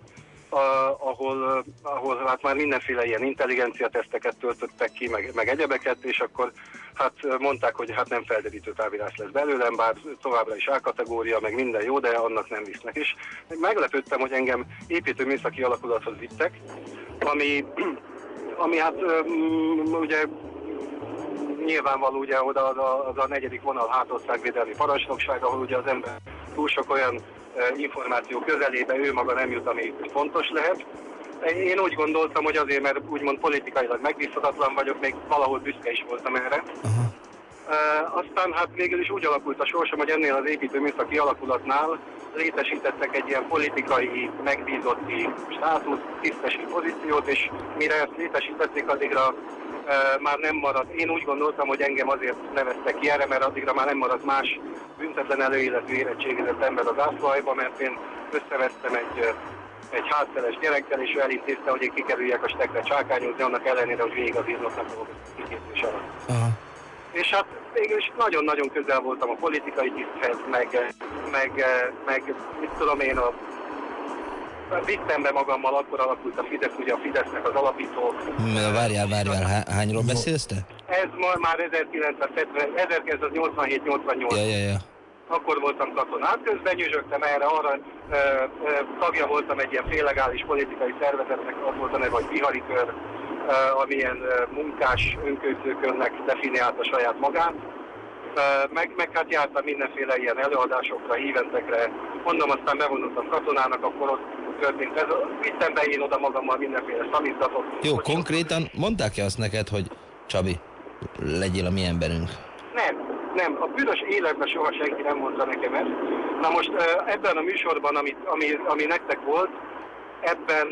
ahol, ahol hát már mindenféle ilyen intelligencia teszteket töltöttek ki, meg, meg egyebeket, és akkor hát mondták, hogy hát nem felderítő távirás lesz belőlem, bár továbbra is A-kategória, meg minden jó, de annak nem visznek. És meglepődtem, hogy engem építőműszaki alakulathoz vittek, ami, ami hát öm, ugye nyilvánvaló ugye oda az a, az a negyedik vonal hátországvédelmi parancsnokság, ahol ugye az ember túl sok olyan információ közelébe ő maga nem jut, ami fontos lehet. Én úgy gondoltam, hogy azért, mert úgymond politikailag megbízhatatlan vagyok, még valahol büszke is voltam erre. E, aztán hát végül is úgy alakult a sorsom, hogy ennél az építőműszaki alakulatnál létesítettek egy ilyen politikai, megbízotti státusz, tisztesi pozíciót, és mire ezt létesítették, addigra már nem maradt. Én úgy gondoltam, hogy engem azért neveztek ki erre, mert addigra már nem maradt más büntetlen előéletű érettségizett ember az ászlajba, mert én összevesztem egy, egy hátszeres gyerekkel, és ő elintézte, hogy én kikerüljek a stekre csákányozni, annak ellenére, hogy végig az írnoknak dolgoztam kiképzés alatt. Aha. És hát végül is nagyon-nagyon közel voltam a politikai tiszthez, meg, meg, meg mit tudom én, a, vittem be magammal, akkor alakult a Fidesz, ugye a Fidesznek az alapító. Várjál, várjál, há- hányról beszélsz te? Ez ma már 1970, 1987-88. Ja, ja, ja. Akkor voltam katonát, közben nyüzsögtem erre, arra ö, ö, tagja voltam egy ilyen féllegális politikai szervezetnek, az volt a neve, hogy Bihari Kör, ö, amilyen ö, munkás önközőkörnek definiálta saját magát. Meg, meg hát jártam mindenféle ilyen előadásokra, híventekre, mondom, aztán bevonultam katonának, akkor ott történt ez. Vittem be én oda magammal mindenféle szamizdatot. Jó, konkrétan mondták-e azt neked, hogy Csabi, legyél a mi emberünk? Nem, nem. A büdös életben soha senki nem mondta nekem ezt. Na most ebben a műsorban, amit, ami, ami nektek volt, ebben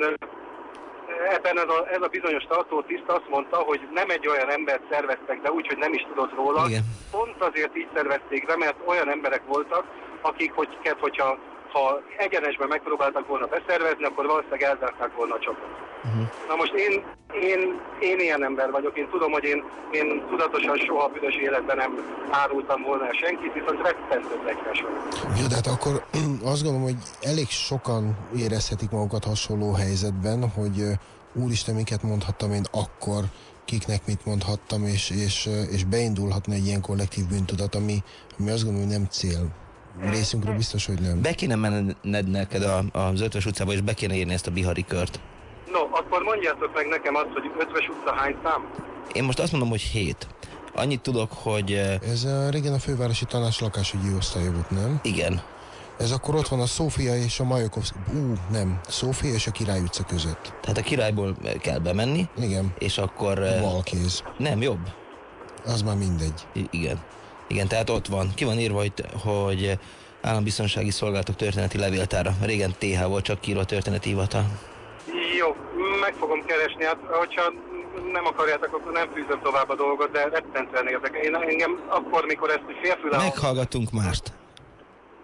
ebben ez a, ez a bizonyos tartótiszt azt mondta, hogy nem egy olyan embert szerveztek be úgy, hogy nem is tudott róla. Igen. Pont azért így szervezték be, mert olyan emberek voltak, akik, hogy, hogyha ha egyenesben megpróbáltak volna beszervezni, akkor valószínűleg elzárták volna a csapatot. Uh-huh. Na most én, én, én ilyen ember vagyok, én tudom, hogy én, én tudatosan soha büdös életben nem árultam volna el senkit, viszont rettentő lekes vagyok. Jó, de hát akkor azt gondolom, hogy elég sokan érezhetik magukat hasonló helyzetben, hogy úristen, miket mondhattam én akkor, kiknek mit mondhattam, és, és, és beindulhatna egy ilyen kollektív bűntudat, ami, ami azt gondolom, hogy nem cél részünkről biztos, hogy nem. Be kéne menned neked a, az Ötvös utcába, és be kéne írni ezt a Bihari kört. No, akkor mondjátok meg nekem azt, hogy Ötvös utca hány szám? Én most azt mondom, hogy hét. Annyit tudok, hogy... Ez a, régen a fővárosi tanács lakásügyi osztálya volt, nem? Igen. Ez akkor ott van a Szófia és a Majakovszki... Ú, nem. Szófia és a Király utca között. Tehát a királyból kell bemenni. Igen. És akkor... Valkéz. Nem, jobb. Az már mindegy. I- igen. Igen, tehát ott van. Ki van írva, hogy, hogy állambiztonsági szolgálatok történeti levéltára. Régen TH volt, csak írva történeti hivatal. Jó, meg fogom keresni. Hát, hogyha nem akarjátok, akkor nem fűzöm tovább a dolgot, de rettentően érdekel. Én engem akkor, mikor ezt félfüle... Meghallgatunk mást.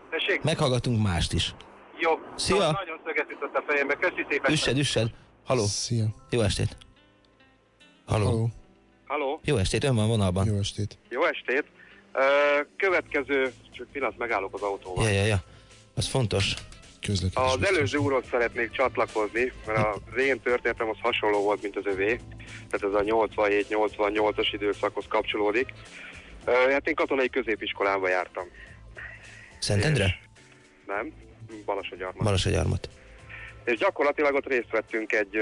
Tessék? Meghallgatunk mást is. Jó. Szia. Nagyon szöget ütött a fejembe. Köszi szépen. Üssed, üssed. Haló. Szia. Jó estét. Haló. Haló. Haló. Jó estét, ön van vonalban. Jó estét. Jó estét. Következő, csak pillanat, megállok az autóval. Ja, ja, ja. Az fontos. Közlekedés. Az előző úrhoz szeretnék csatlakozni, mert az én történetem az hasonló volt, mint az övé. Tehát ez a 87-88-as időszakhoz kapcsolódik. Hát én katonai középiskolában jártam. Szentendre? Nem, Balasagyarmat. Balasagyarmat. És gyakorlatilag ott részt vettünk egy,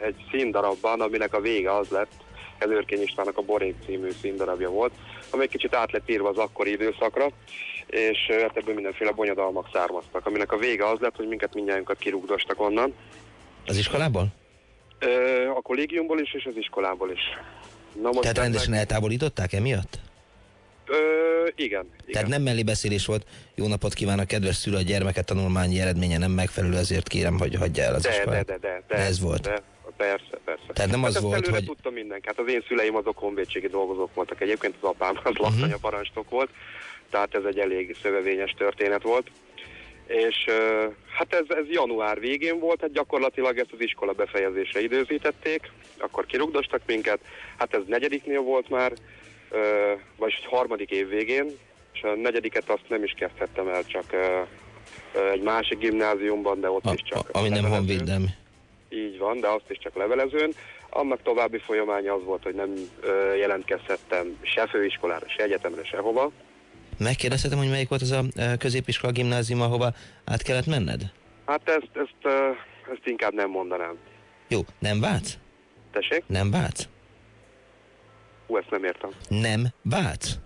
egy színdarabban, aminek a vége az lett, ez Őrkény Istvánnak a Borék című színdarabja volt, ami egy kicsit át lett írva az akkori időszakra, és hát ebből mindenféle bonyodalmak származtak, aminek a vége az lett, hogy minket mindjárt kirúgdostak onnan. Az iskolából? Ö, a kollégiumból is, és az iskolából is. Na most Tehát rendesen meg... eltávolították emiatt? Ö, igen, igen. Tehát nem mellébeszélés volt, jó napot kívánok, kedves szülő, a gyermeket tanulmányi eredménye nem megfelelő, ezért kérem, hogy hagyja el az de, iskolát. De, de, de, de, de ez volt. De, persze, persze. Tehát nem hát az volt, hogy... tudta mindenki. Hát az én szüleim azok honvédségi dolgozók voltak. Egyébként az apám az uh-huh. laktanya parancsnok volt, tehát ez egy elég szövevényes történet volt. És hát ez, ez január végén volt, hát gyakorlatilag ezt az iskola befejezésre időzítették, akkor kirugdostak minket, hát ez negyediknél volt már, vagyis egy harmadik év végén, és a negyediket azt nem is kezdhettem el, csak egy másik gimnáziumban, de ott a, is csak... Ami nem honvédelmi. Így van, de azt is csak levelezőn. Annak további folyamánya az volt, hogy nem ö, jelentkezhettem se főiskolára, se egyetemre, sehova. Megkérdezhetem, hogy melyik volt az a középiskola gimnázium, ahova át kellett menned? Hát ezt, ezt, ezt inkább nem mondanám. Jó, nem Vác? Tessék? Nem Vác? Hú, ezt nem értem. Nem Vác?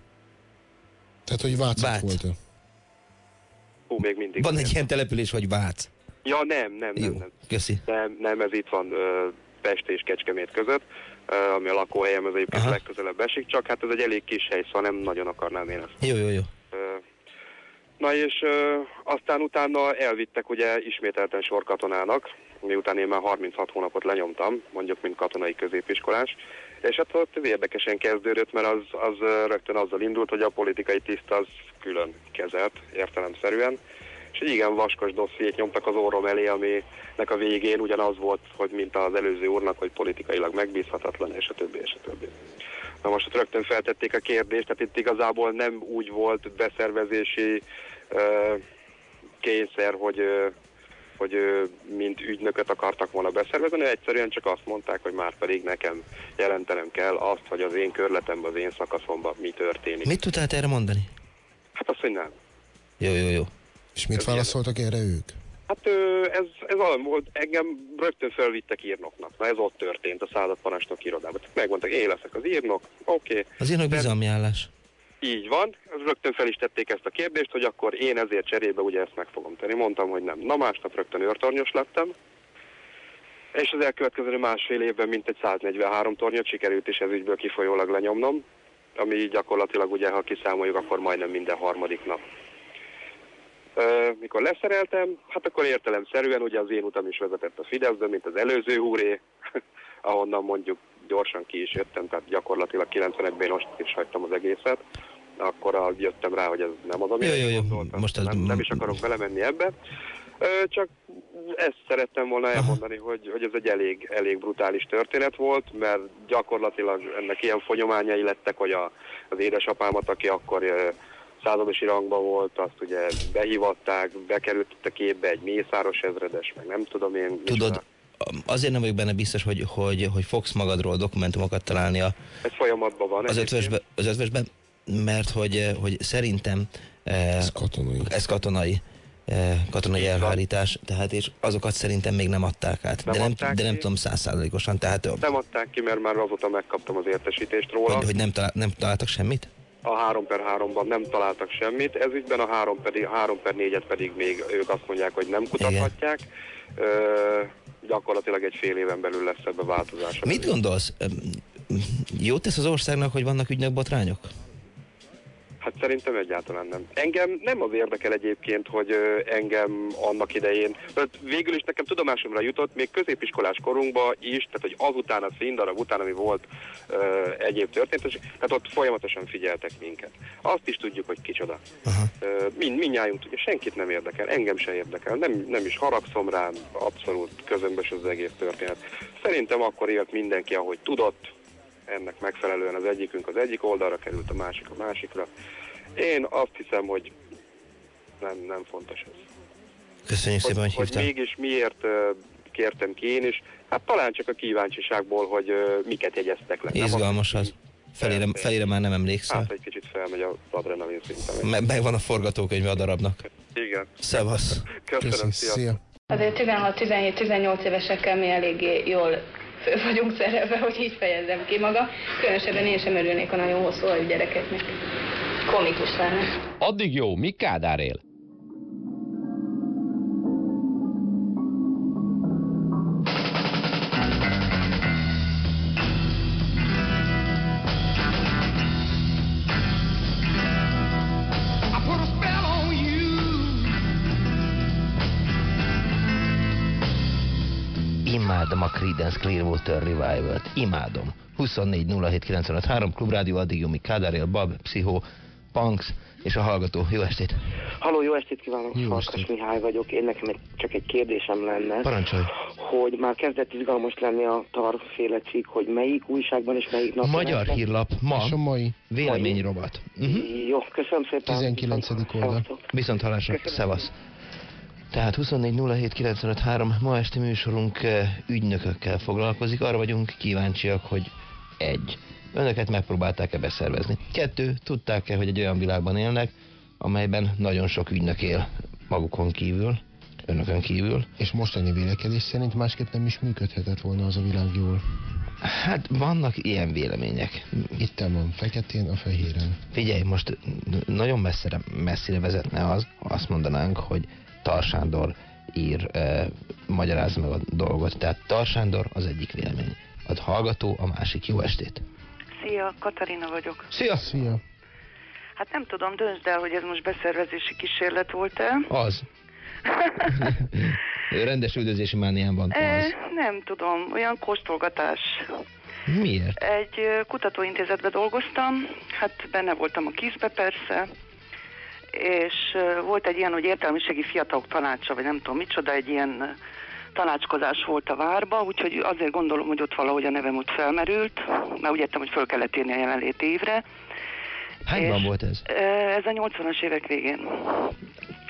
Tehát, hogy Vác, Vác. volt? Hú, még mindig. Van egy ilyen település, hogy Vác. Ja, nem, nem, Jó, nem. nem. Köszi. Nem, nem, ez itt van Pest és Kecskemét között, ami a lakóhelyem, ez egyébként Aha. legközelebb esik, csak hát ez egy elég kis hely, szóval nem nagyon akarnám én ezt. Jó, jó, jó. Na és aztán utána elvittek ugye ismételten sorkatonának, miután én már 36 hónapot lenyomtam, mondjuk, mint katonai középiskolás, és hát ott érdekesen kezdődött, mert az, az rögtön azzal indult, hogy a politikai tiszt az külön kezelt értelemszerűen, és egy igen vaskos dossziét nyomtak az orrom elé, aminek a végén ugyanaz volt, hogy mint az előző úrnak, hogy politikailag megbízhatatlan, és a többi, és a többi. Na most ott rögtön feltették a kérdést, tehát itt igazából nem úgy volt beszervezési uh, kényszer, hogy, uh, hogy uh, mint ügynököt akartak volna beszervezni, egyszerűen csak azt mondták, hogy már pedig nekem jelentenem kell azt, hogy az én körletemben, az én szakaszomban mi történik. Mit tudtál erre mondani? Hát azt, hogy nem. Jó, jó, jó. És mit válaszoltak erre ők? Hát ez, ez olyan volt, engem rögtön felvittek írnoknak. Na ez ott történt a századparancsnok irodában. Megmondtak, én leszek az írnok, oké. Okay. Az írnok bizalmi állás. Így van, rögtön fel is tették ezt a kérdést, hogy akkor én ezért cserébe ugye ezt meg fogom tenni. Mondtam, hogy nem. Na másnap rögtön őrtornyos lettem, és az elkövetkező másfél évben mintegy 143 tornyot sikerült is ez ügyből kifolyólag lenyomnom, ami gyakorlatilag ugye, ha kiszámoljuk, akkor majdnem minden harmadik nap mikor leszereltem, hát akkor értelemszerűen ugye az én utam is vezetett a Fideszbe, mint az előző úré, ahonnan mondjuk gyorsan ki is jöttem, tehát gyakorlatilag 91-ben én most is hagytam az egészet. Akkor jöttem rá, hogy ez nem az, amire Jó, jó, jó. gondoltam. Most ez... nem, nem is akarok belemenni ebbe. Csak ezt szerettem volna elmondani, hogy, hogy ez egy elég, elég brutális történet volt, mert gyakorlatilag ennek ilyen folyamányai lettek, hogy a, az édesapámat, aki akkor századosi rangban volt, azt ugye behívatták, bekerült itt a képbe egy mészáros ezredes, meg nem tudom én. Tudod, azért nem vagyok benne biztos, hogy, hogy, hogy fogsz magadról dokumentumokat találni a, Ez folyamatban van. az, egyébként. ötvösbe, az ötvösben, mert hogy, hogy szerintem eh, ez katonai, ez katonai, eh, katonai elhárítás, tehát és azokat szerintem még nem adták át. Nem de, nem, adták de nem ki. tudom százszázalékosan, tehát eh, Nem adták ki, mert már azóta megkaptam az értesítést róla. hogy, hogy nem, talál, nem találtak semmit? A 3 per 3-ban nem találtak semmit, ez ügyben a 3 per, 3 per 4-et pedig még ők azt mondják, hogy nem kutathatják. Ö, gyakorlatilag egy fél éven belül lesz ebbe változás. Mit gondolsz? Jót tesz az országnak, hogy vannak ügynök botrányok? Hát szerintem egyáltalán nem. Engem nem az érdekel egyébként, hogy engem annak idején, mert végül is nekem tudomásomra jutott, még középiskolás korunkban is, tehát hogy azután, a színdarab után, ami volt ö, egyéb történet, tehát ott folyamatosan figyeltek minket. Azt is tudjuk, hogy kicsoda. Ö, Mind, mindnyájunk tudja, senkit nem érdekel, engem se érdekel, nem, nem is haragszom rám, abszolút közömbös az egész történet. Szerintem akkor élt mindenki, ahogy tudott, ennek megfelelően az egyikünk az egyik oldalra került, a másik a másikra. Én azt hiszem, hogy nem, nem fontos ez. Köszönjük szépen, hogy hogy hívtál. mégis miért kértem ki én is, hát talán csak a kíváncsiságból, hogy miket jegyeztek le. Izgalmas az. Felére, felére már nem emlékszel. Hát egy kicsit felmegy az adrenalin szintem. Me- megvan a forgatókönyve a darabnak. Igen. Szevasz. Köszönöm, sziasztok. Azért 16-17-18 évesekkel mi eléggé jól föl vagyunk szerelve, hogy így fejezzem ki maga. Különösebben én sem örülnék a nagyon hosszú ajú gyerekeknek. Komikus lenne. Addig jó, mi Kádár él? Imádom a Creedence Clearwater Revival-t. Imádom. 24 07 953 Klubrádió, addig Jumi Kádárél, Bab, Pszichó, Punks és a hallgató. Jó estét! Halló, jó estét kívánok, Jó Farkas estét. Mihály vagyok. Én nekem egy, csak egy kérdésem lenne, Parancsolj! hogy már kezdett izgalmas lenni a tarféle cikk, hogy melyik újságban és melyik nap. Magyar Hírlap ma És a mai véleményrovat. Uh-huh. Jó, köszönöm szépen. 19. oldal. Viszont hallásra, szevasz! Tehát 24 07 953 ma esti műsorunk eh, ügynökökkel foglalkozik. Arra vagyunk kíváncsiak, hogy egy. Önöket megpróbálták-e beszervezni? Kettő. Tudták-e, hogy egy olyan világban élnek, amelyben nagyon sok ügynök él magukon kívül, önökön kívül. És mostani vélekedés szerint másképp nem is működhetett volna az a világ jól. Hát vannak ilyen vélemények. Itt van, feketén a fehéren. Figyelj, most nagyon messzire, messzire vezetne az, ha azt mondanánk, hogy Tarsándor ír, e, magyarázza meg a dolgot. Tehát Tarsándor az egyik vélemény. A hallgató a másik. Jó estét! Szia, Katarina vagyok. Szia! Szia! Hát nem tudom, döntsd el, hogy ez most beszervezési kísérlet volt-e. Az. Rendes üldözési mánián van E, nem tudom, olyan kóstolgatás. Miért? Egy kutatóintézetben dolgoztam, hát benne voltam a kízbe persze, és volt egy ilyen, hogy értelmiségi fiatalok tanácsa, vagy nem tudom micsoda, egy ilyen tanácskozás volt a várba, úgyhogy azért gondolom, hogy ott valahogy a nevem ott felmerült, mert úgy értem, hogy föl kellett írni a jelenlét évre. Hányban volt ez? Ez a 80-as évek végén.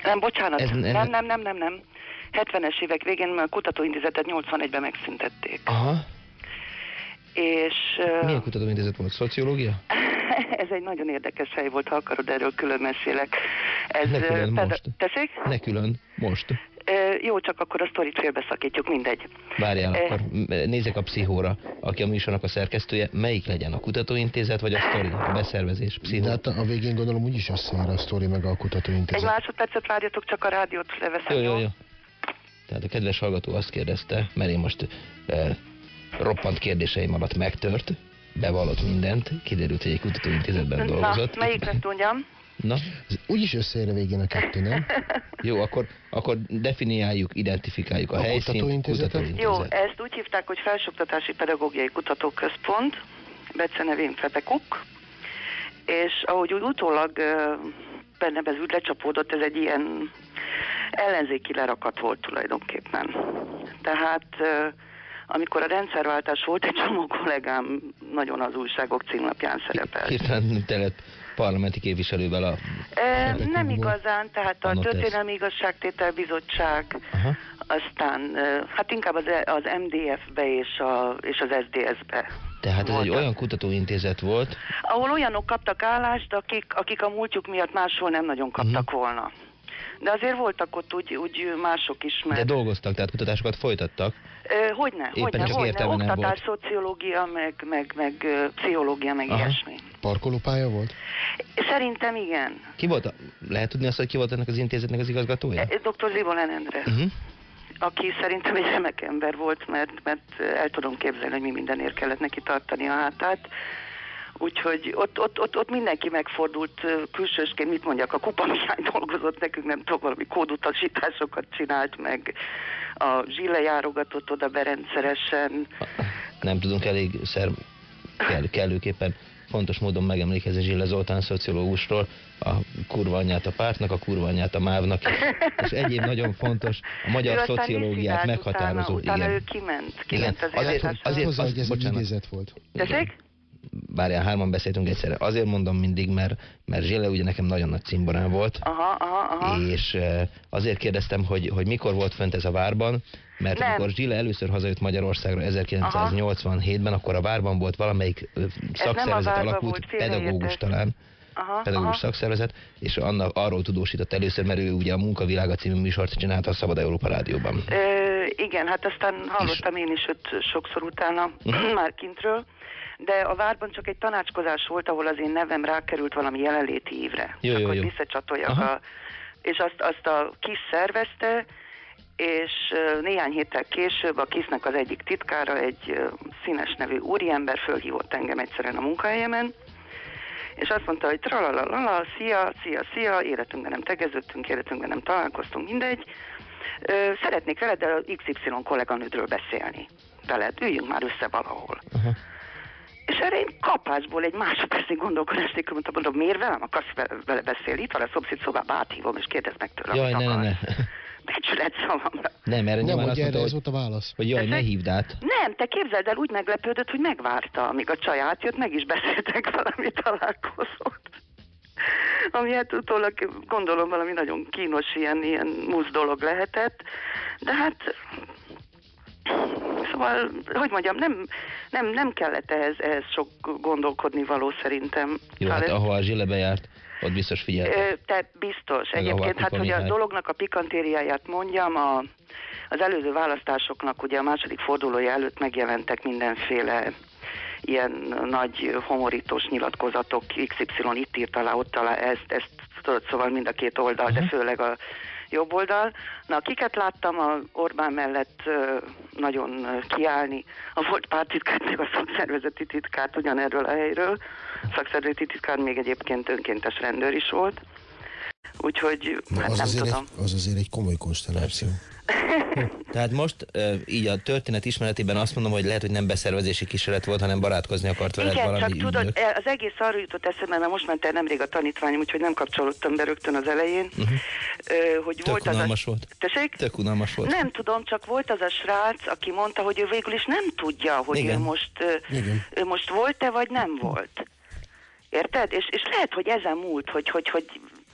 Nem, bocsánat, Ez- ez- nem, nem, nem, nem, nem. 70-es évek végén a kutatóintézetet 81-ben megszüntették. Aha. És Milyen kutatóintézet volt? Szociológia? ez egy nagyon érdekes hely volt, ha akarod, erről külön mesélek. Ez, Ne külön peda- most. Tessék? Ne külön, most. Jó, csak akkor a sztorit félbeszakítjuk, mindegy. Várjál, Eh. akkor nézzek a pszichóra, aki a műsornak a szerkesztője. Melyik legyen, a kutatóintézet vagy a sztori, a beszervezés? Pszichó. De hát a végén gondolom úgyis összejár a sztori meg a Egy kutatóintézet. másodpercet várjatok, csak a rádiót leveszem, Jó, jó, jó. Tehát a kedves hallgató azt kérdezte, mert én most e, roppant kérdéseim alatt megtört, bevallott mindent, kiderült, hogy egy kutatóintézetben Na, dolgozott. melyikre tudjam? Na? Ez úgyis összeér a végén a kettő, nem? Jó, akkor, akkor definiáljuk, identifikáljuk a, A helyszínt. kutatóintézetet? kutatóintézet. Jó, ezt úgy hívták, hogy Felsőoktatási Pedagógiai Kutatóközpont, becenevén Fepekuk, és ahogy úgy utólag bennem ez úgy lecsapódott, ez egy ilyen ellenzéki lerakat volt tulajdonképpen. Tehát amikor a rendszerváltás volt, egy csomó kollégám nagyon az újságok címlapján szerepelt. Hirtelen te lett parlamenti képviselővel a... E, nem igazán, tehát a Történelmi Igazságtétel Bizottság, Aha. aztán e, hát inkább az, az MDF-be és, a, és az SDS-be. Tehát ez egy olyan kutatóintézet volt, Ahol olyanok kaptak állást, akik, akik a múltjuk miatt máshol nem nagyon kaptak Mhm. volna. De azért voltak ott úgy, úgy mások is, de mert... dolgoztak, tehát kutatásokat folytattak. Hogyne, Éppen hogyne, csak hogyne. Oktatás, szociológia, meg, meg, meg pszichológia, meg Aha. ilyesmi. Parkolópálya volt? Szerintem igen. Ki volt, a, lehet tudni azt, hogy ki volt ennek az intézetnek az igazgatója? Dr. Zivolen Endre. Uh-huh. aki szerintem egy remek ember volt, mert, mert el tudom képzelni, hogy mi mindenért kellett neki tartani a hátát. Úgyhogy ott, ott, ott, ott mindenki megfordult külsősként, mit mondjak, a Kupa Mihály dolgozott nekünk, nem tudom, valami kódutasításokat csinált meg, a Zsille járogatott oda berendszeresen. Nem tudunk elégszer kell, kellőképpen fontos módon megemlékezni Zsille Zoltán szociológusról, a kurva anyját a pártnak, a kurva anyját a mávnak, és, egyéb nagyon fontos, a magyar Ő szociológiát meghatározó. Utána, utána igen. ő kiment, Igen, kiment az azért, életástól. azért, Hozzá, hogy ez azt, egy bocsánat, idézet bárján hárman beszéltünk egyszerre. Azért mondom mindig, mert, mert Zsille ugye nekem nagyon nagy cimborán volt, Aha, aha, aha. és azért kérdeztem, hogy, hogy mikor volt fönt ez a várban, mert Nem. amikor Zsille először hazajött Magyarországra 1987-ben, akkor a várban volt valamelyik szakszervezet alakult, volt, pedagógus talán, Aha, pedagógus aha. szakszervezet, és annak arról tudósított először, mert ő ugye a Munkavilága című műsort csinálta a Szabad Európa Rádióban. Ö, igen, hát aztán hallottam én is őt sokszor utána Mhm. már kintről, de a várban csak egy tanácskozás volt, ahol az én nevem rákerült valami jelenléti évre. Jó, jó, hogy jó. visszacsatoljak Aha. a... És azt, azt a KISZ szervezte, és néhány héttel később a KISZ-nek az egyik titkára, egy színes nevű úriember fölhívott engem egyszerűen a munkahelyemen, és azt mondta, hogy tralalala, szia, szia, szia, életünkben nem tegeződtünk, életünkben nem találkoztunk, mindegy. Szeretnék veled a XY kolléganődről beszélni. Veled, üljünk már össze valahol. Aha. És erre én kapásból egy másodpercig gondolkodás nélkül mondtam, mondom, miért velem akarsz ve- vele beszélni? Itt van a szomszéd szobába, áthívom, és kérdezd meg tőle, Jaj, ne, ne, ne. Becsület szavamra. Nem, erre Nem, azt mondta, ez volt a válasz. hogy jaj, ne hívd át. Nem, te képzeld el, úgy meglepődött, hogy megvárta, amíg a csaj átjött, meg is beszéltek valami találkozót. Ami hát utólag gondolom valami nagyon kínos ilyen, ilyen musz dolog lehetett, de hát Szóval, hogy mondjam, nem, nem, nem kellett ehhez, ehhez sok gondolkodni való szerintem. Jó, Szóval hát ez- ahol a Zsille bejárt, ott biztos figyelt. Ö, Te biztos. Meg Egyébként, hát hogy a dolognak a pikantériáját mondjam, a, az előző választásoknak ugye a második fordulója előtt megjelentek mindenféle ilyen nagy homorítós nyilatkozatok, XY itt írt alá, ott alá, ezt, ezt tudod, szóval mind a két oldal, de főleg a jobb oldal. Na, akiket láttam a Orbán mellett nagyon kiállni, a volt pártitkát, meg a szakszervezeti titkát ugyanerről a helyről. A szakszervezeti titkár még egyébként önkéntes rendőr is volt. Úgyhogy, Na, hát az, nem azért tudom. egy, az azért egy komoly konstelláció. Tehát most így a történet ismeretében azt mondom, hogy lehet, hogy nem beszervezési kísérlet volt, hanem barátkozni akart veled Igen, valami csak tudod, ügynök. e, az egész arra jutott eszembe, mert most ment el nemrég a tanítványom, úgyhogy nem kapcsolódtam be rögtön az elején, Uh-huh. hogy Tök volt az a... unalmas volt. Tessék? Tök unalmas volt. Nem tudom, csak volt az a srác, aki mondta, hogy ő végül is nem tudja, hogy Igen. ő most, Igen. ő most volt-e, vagy nem volt. Érted? És, és lehet, hogy ezen múlt, hogy, hogy, hogy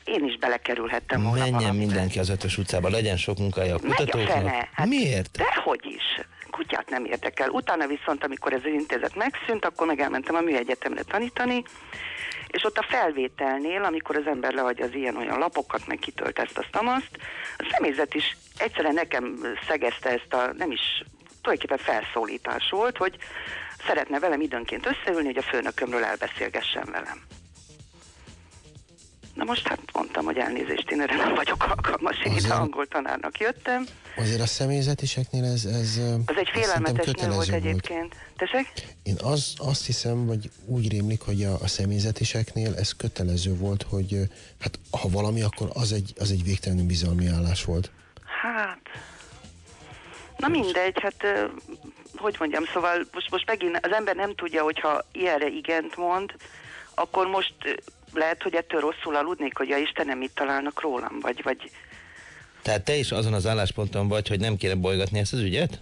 én is belekerülhettem volna Menjen valamibe. mindenki az ötös utcába, legyen sok munkája a Megy a kutatóknak. fene. Hát Miért? Dehogy is. Kutyát nem érdekel. Utána viszont, amikor ez az intézet megszűnt, akkor meg elmentem a műegyetemre tanítani, és ott a felvételnél, amikor az ember leadja az ilyen-olyan lapokat, meg kitölt ezt, azt, azt, a személyzet is egyszerűen nekem szegezte ezt a, nem is, tulajdonképpen felszólítás volt, hogy szeretne velem időnként összeülni, hogy a főnökömről elbeszélgessen velem. Na most hát mondtam, hogy elnézést, én erre nem vagyok alkalmas, én ide angol tanárnak jöttem. Azért a személyzetiseknél ez... ez Az egy ez szerintem félelmetes nő volt egyébként. Tessék? Én az, azt hiszem, vagy úgy rémlik, hogy a, a személyzetiseknél ez kötelező volt, hogy hát ha valami, akkor az egy, az egy végtelenül bizalmi állás volt. Hát... Na mindegy, hát hogy mondjam, szóval most, most megint az ember nem tudja, hogyha ilyenre igent mond, akkor most lehet, hogy ettől rosszul aludnék, hogy ja Istenem, mit találnak rólam, vagy, vagy Tehát te is azon az állásponton vagy, hogy nem kéne bolygatni ezt az ügyet?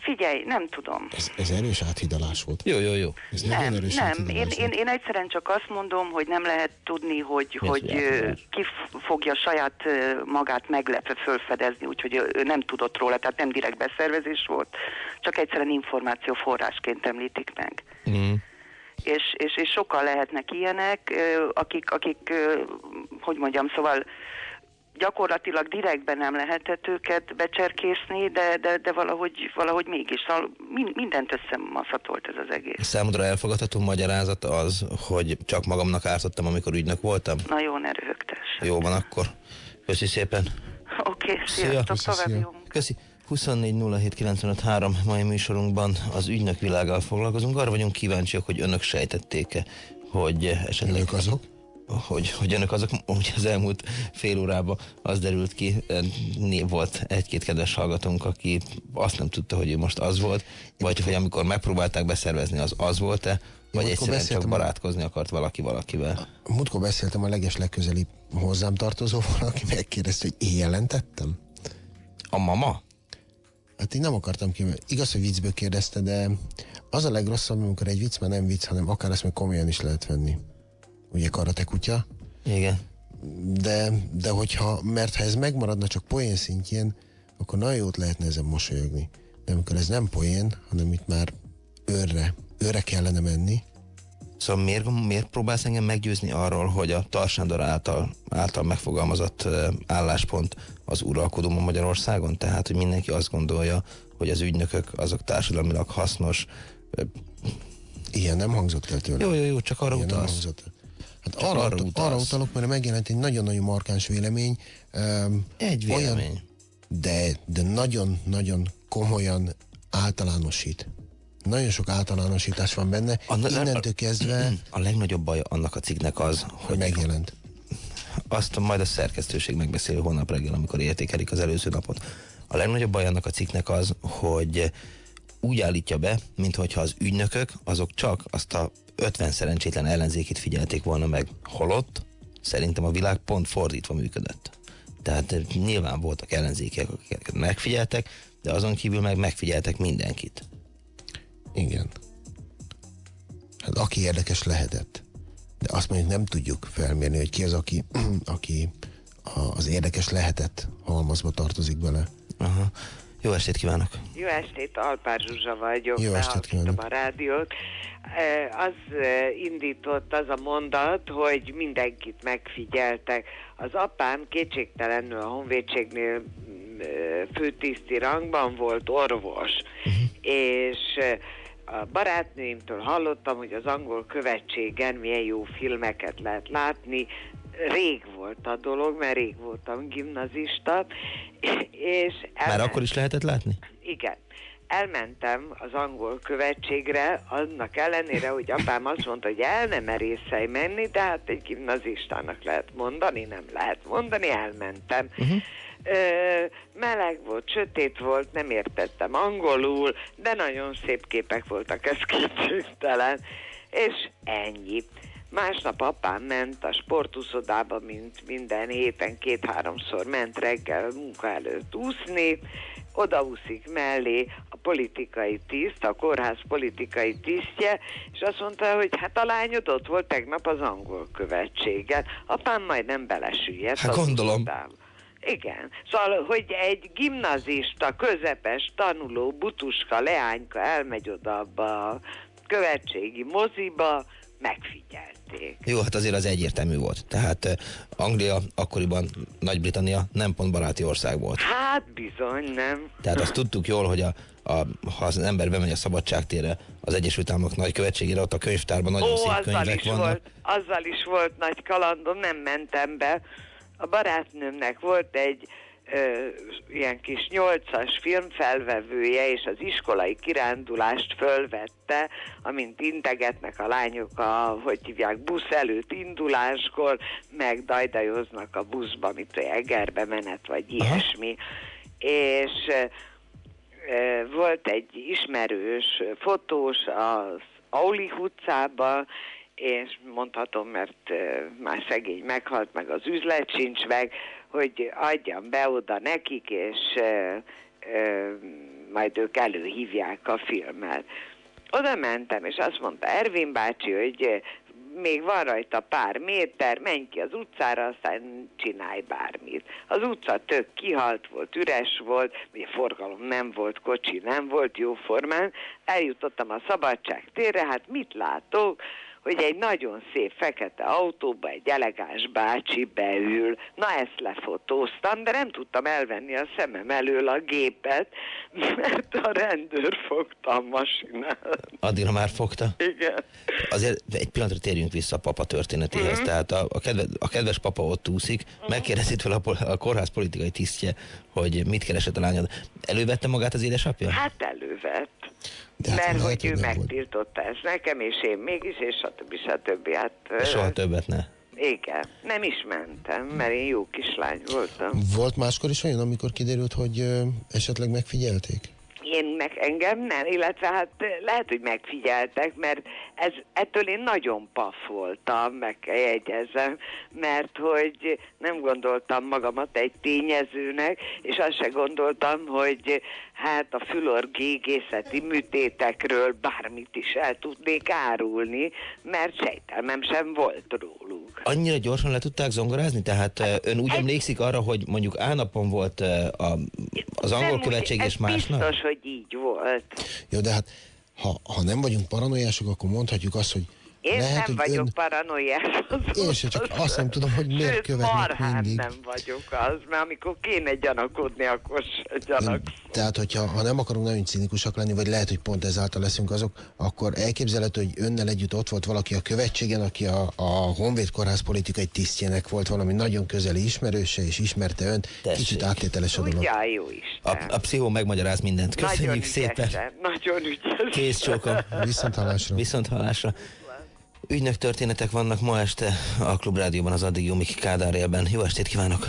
figyelj, nem tudom. Ez, ez erős áthidalás volt. Jó, jó, jó. Ez Nem, erős nem. Én, volt. én, én egyszerűen csak azt mondom, hogy nem lehet tudni, hogy, hogy ki fogja saját magát meglepve fölfedezni, úgyhogy ő ő nem tudott róla, tehát nem direkt beszervezés volt, csak egyszerűen információforrásként említik meg. Mm. És, és, és sokan lehetnek ilyenek, akik, akik hogy mondjam, szóval gyakorlatilag direktben nem lehetett őket becserkészni, de, de, de valahogy, valahogy mégis. Szóval min- mindent összemaszatolt ez az egész. Számodra elfogadható magyarázat az, hogy csak magamnak ártottam, amikor ügynök voltam? Na jó, ne röhögtess. Jó van akkor. Köszi szépen. Oké, okay, sziasztok, további jó Köszi. 24.07.953 mai műsorunkban az ügynök világgal foglalkozunk. Arra vagyunk kíváncsiak, hogy önök sejtették-e, hogy esetleg... Önök azok? Hogy, hogy önök azok, ugye az elmúlt fél órában az derült ki, volt egy-két kedves hallgatónk, aki azt nem tudta, hogy ő most az volt, vagy hogy amikor megpróbálták beszervezni, az az volt-e, vagy múltkor egyszerűen csak barátkozni akart valaki valakivel. Múltkor beszéltem a leges legközelibb hozzám tartozóval, aki megkérdezte, hogy én jelentettem. A mama? Hát én nem akartam ki. Igaz, hogy viccből kérdezte, de az a legrosszabb, amikor egy vicc már nem vicc, hanem akár ezt még komolyan is lehet venni. Ugye karate kutya. Igen. De, de hogyha, mert ha ez megmaradna csak poén szintjén, akkor nagyon jót lehetne ezen mosolyogni. De amikor ez nem poén, hanem itt már őrre, őrre kellene menni, Szóval miért, miért próbálsz engem meggyőzni arról, hogy a Tarsándor által, által megfogalmazott álláspont az uralkodó ma Magyarországon? Tehát, hogy mindenki azt gondolja, hogy az ügynökök azok társadalmilag hasznos. Ilyen nem hangzott el tőle. Jó, jó, jó, csak arra Ilyen nem utalsz. hangzott el. Hát Csak arra, arra utalsz. arra utalok, mert megjelent egy nagyon-nagyon markáns vélemény. Um, Egy vélemény. de, de nagyon-nagyon komolyan általánosít. Nagyon sok általánosítás van benne. A, Innentől kezdve a legnagyobb baj annak a cikknek az, hogy megjelent. Azt majd a szerkesztőség megbeszél holnap reggel, amikor értékelik az előző napot. A legnagyobb baj annak a cikknek az, hogy úgy állítja be, mintha az ügynökök azok csak azt a 50 szerencsétlen ellenzékit figyelték volna meg. Holott szerintem a világ pont fordítva működött. Tehát eh, nyilván voltak ellenzékek, akiket megfigyeltek, de azon kívül meg megfigyeltek mindenkit. Igen. Hát aki érdekes lehetett. De azt mondjuk nem tudjuk felmérni, hogy ki az, aki, aki a- az érdekes lehetett halmazba tartozik bele. Aha. Jó estét kívánok! Jó estét, Alpár Zsuzsa vagyok, Jó estét kívánok. a rádiót. E, Az e, indított az a mondat, hogy mindenkit megfigyeltek. Az apám kétségtelenül a honvédségnél e, főtiszti rangban volt orvos, és e, a barátnőimtől hallottam, hogy az angol követségen milyen jó filmeket lehet látni. Rég volt a dolog, mert rég voltam gimnazista, és Már elmen- akkor is lehetett látni? igen. Elmentem az angol követségre, annak ellenére, hogy apám azt mondta, hogy el nem merészelj menni, de hát egy gimnazistának lehet mondani, nem lehet mondani, elmentem. Uh-huh. Ö, meleg volt, sötét volt, nem értettem angolul, de nagyon szép képek voltak, ez kétségtelen. És ennyi. Másnap apám ment a sportuszodába, mint minden héten két-háromszor ment reggel munka előtt úszni, odaúszik mellé a politikai tiszt, a kórház politikai tisztje, és azt mondta, hogy hát a lányod ott volt tegnap az angol követségen. Apám majdnem belesüllyedt. Hát gondolom. utcába. Igen. Szóval, hogy egy gimnazista, közepes, tanuló, butuska, leányka elmegy oda abba a követségi moziba, megfigyelték. figyelték. Jó, hát azért az egyértelmű volt. Tehát eh, Anglia akkoriban Nagy-Britannia nem pont baráti ország volt. Hát bizony, nem. Tehát azt tudtuk jól, hogy a, a, ha az ember bemegy a szabadságtérre, az Egyesült Államok nagykövetségére, ott a könyvtárban nagyon Ó, szép könyvek is, vannak. volt, azzal is volt nagy kalandom, nem mentem be. A barátnőmnek volt egy ö, ilyen kis nyolcas filmfelvevője, és az iskolai kirándulást fölvette, amint integetnek a lányok a, hogy hívják, busz előtt induláskor, meg dajdajoznak a buszba, mint a Egerbe menet, vagy ilyesmi. És ö, volt egy ismerős fotós az Auli utcában, és mondhatom, mert már szegény meghalt, meg az üzlet sincs meg, hogy adjam be oda nekik, és majd ők előhívják a filmet. Oda mentem, és azt mondta Ervin bácsi, hogy még van rajta pár méter, menj ki az utcára, aztán csinálj bármit. Az utca tök kihalt volt, üres volt, ugye forgalom nem volt, kocsi nem volt jóformán. Eljutottam a szabadság térre, hát mit látok? Hogy egy nagyon szép fekete autóba egy elegáns bácsi beül. Na ezt lefotóztam, de nem tudtam elvenni a szemem elől a gépet, mert a rendőr fogta a masinát. Addigra már fogta. Igen. Azért egy pillanatra térjünk vissza a papa történetéhez. Mhm. Tehát a, a, kedve, a kedves papa ott úszik, megkérdezi tőle a, a kórház politikai tisztje, hogy mit keresett a lányod. Elővette magát az édesapja? Hát elővett. De hát mert lehet, hogy ő megtiltotta ezt nekem, és én mégis, és stb. stb. Hát, Soha többet ne. igen, nem is mentem, mert én jó kislány voltam. Volt máskor is olyan, amikor kiderült, hogy ö, esetleg megfigyelték? Én meg engem nem, illetve hát lehet, hogy megfigyeltek, mert ez, ettől én nagyon paf voltam, meg kell jegyezem, mert hogy nem gondoltam magamat egy tényezőnek, és azt se gondoltam, hogy hát a fülorgégészeti műtétekről bármit is el tudnék árulni, mert sejtelmem sem volt róluk. Annyira gyorsan le tudták zongorázni? Tehát eh, ön úgy emlékszik arra, hogy mondjuk álnapon volt a, az angol követség és másnap? biztos, hogy így volt. Jó, de hát ha, ha nem vagyunk paranoiások, akkor mondhatjuk azt, hogy Én lehet, nem vagyok ön... paranoiás. Én se, csak azt nem tudom, hogy miért Sőt, követnek marhán mindig. nem vagyok az, mert amikor kéne gyanakodni, akkor se gyanak. Tehát, hogyha ha nem akarunk nagyon cinikusak lenni, vagy lehet, hogy pont ezáltal leszünk azok, akkor elképzelhető, hogy önnel együtt ott volt valaki a követségen, aki a, a Honvéd Kórház politikai tisztjének volt valami nagyon közeli ismerőse, és ismerte önt. Kicsit áttételes a dolog. Ugyan jó is. A, a pszichó megmagyaráz mindent. Köszönjük Nagyon szépen. ügyesen, nagyon ügyes. Kész csókom. Viszont hallásra. Viszont hallásra. Ügynök történetek vannak ma este a Klubrádióban az addig Jumik Kádár élben. Jó estét kívánok!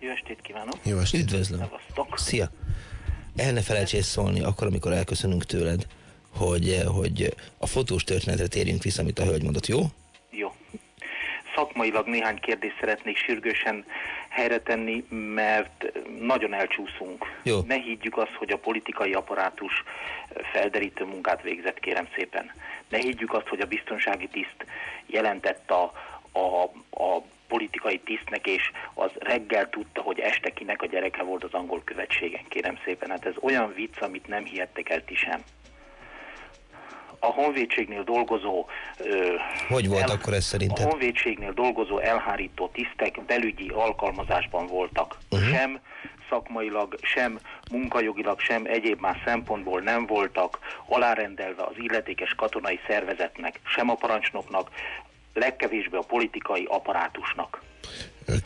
Jó estét kívánok! Jó estét! Üdvözlöm! Szia! El ne felejtsél szólni akkor, amikor elköszönünk tőled, hogy, hogy a fotós történetre térjünk vissza, amit a hölgy mondott, jó? Jó. Szakmailag néhány kérdést szeretnék sürgősen helyre tenni, mert nagyon elcsúszunk. Jó. Ne higgyük azt, hogy a politikai apparátus felderítő munkát végzett, kérem szépen. Ne higgyük azt, hogy a biztonsági tiszt jelentett a, a, a politikai tisztnek, és az reggel tudta, hogy este kinek a gyereke volt az angol követségen, kérem szépen. Hát ez olyan vicc, amit nem hihettek el ti sem. A honvédségnél dolgozó ö, Hogy volt el- akkor ez a szerinted? honvédségnél dolgozó elhárító tisztek belügyi alkalmazásban voltak. Uh-huh. Sem szakmailag, sem munkajogilag, sem egyéb más szempontból nem voltak alárendelve az illetékes katonai szervezetnek, sem a parancsnoknak, legkevésbé a politikai apparátusnak.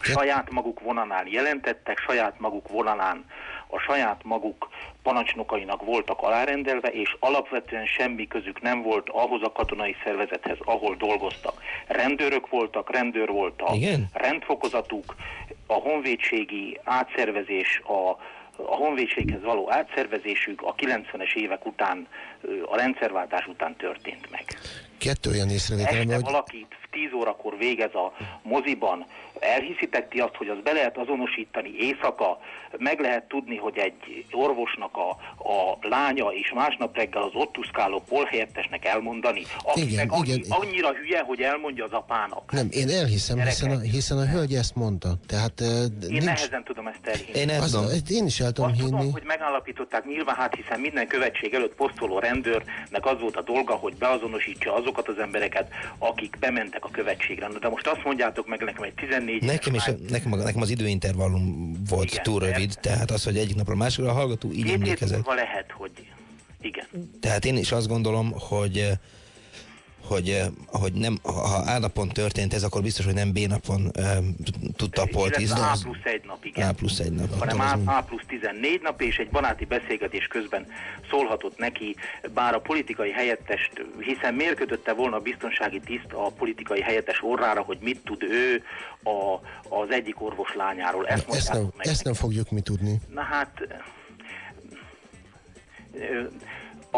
Saját maguk vonalán jelentettek, saját maguk vonalán a saját maguk parancsnokainak voltak alárendelve, és alapvetően semmi közük nem volt ahhoz a katonai szervezethez, ahol dolgoztak. Rendőrök voltak, rendőr volt a Igen? rendfokozatuk, a honvédségi átszervezés, a, a honvédséghez való átszervezésük a 90-es évek után, a rendszerváltás után történt meg. Kettő olyan észrevételem, hogy valaki 10 órakor végez a moziban, elhiszitek ti azt, hogy az be lehet azonosítani éjszaka, meg lehet tudni, hogy egy orvosnak a, a lánya és másnap reggel az ott tuszkáló polhelyettesnek elmondani, aki Igen, meg annyi, igen. annyira hülye, hogy elmondja az apának. nem, én elhiszem, hiszen a, hiszen a hölgy ezt mondta. Tehát uh, Én nincs... nehezen tudom ezt elhinni. Én Az, ezt én is el tudom Azt hinni. tudom, hogy megállapították nyilván, hát hiszen minden követség előtt posztoló rendőrnek az volt a dolga, hogy beazonosítsa azokat az embereket, akik bementek a követségre. Na, de most azt mondjátok meg nekem egy 14 Nekem, is, nekem, nekem az időintervallum volt Igen, túl rövid, tehát az, hogy egyik napról másikra a hallgató így Két emlékezett. lehet, hogy igen. Tehát én is azt gondolom, hogy hogy, eh, hogy nem, ha A napon történt ez, akkor biztos, hogy nem B napon eh, tudta a. Illetve A plusz egy nap, igen. A plusz egy nap. hanem A, A plusz 14 nap, és egy baráti beszélgetés közben szólhatott neki, bár a politikai helyettest, hiszen miért kötötte volna a biztonsági tiszt a politikai helyettes orrára, hogy mit tud ő a, az egyik orvos lányáról. Ezt Ezt nem, meg. ezt nem fogjuk mi tudni. Na hát ö,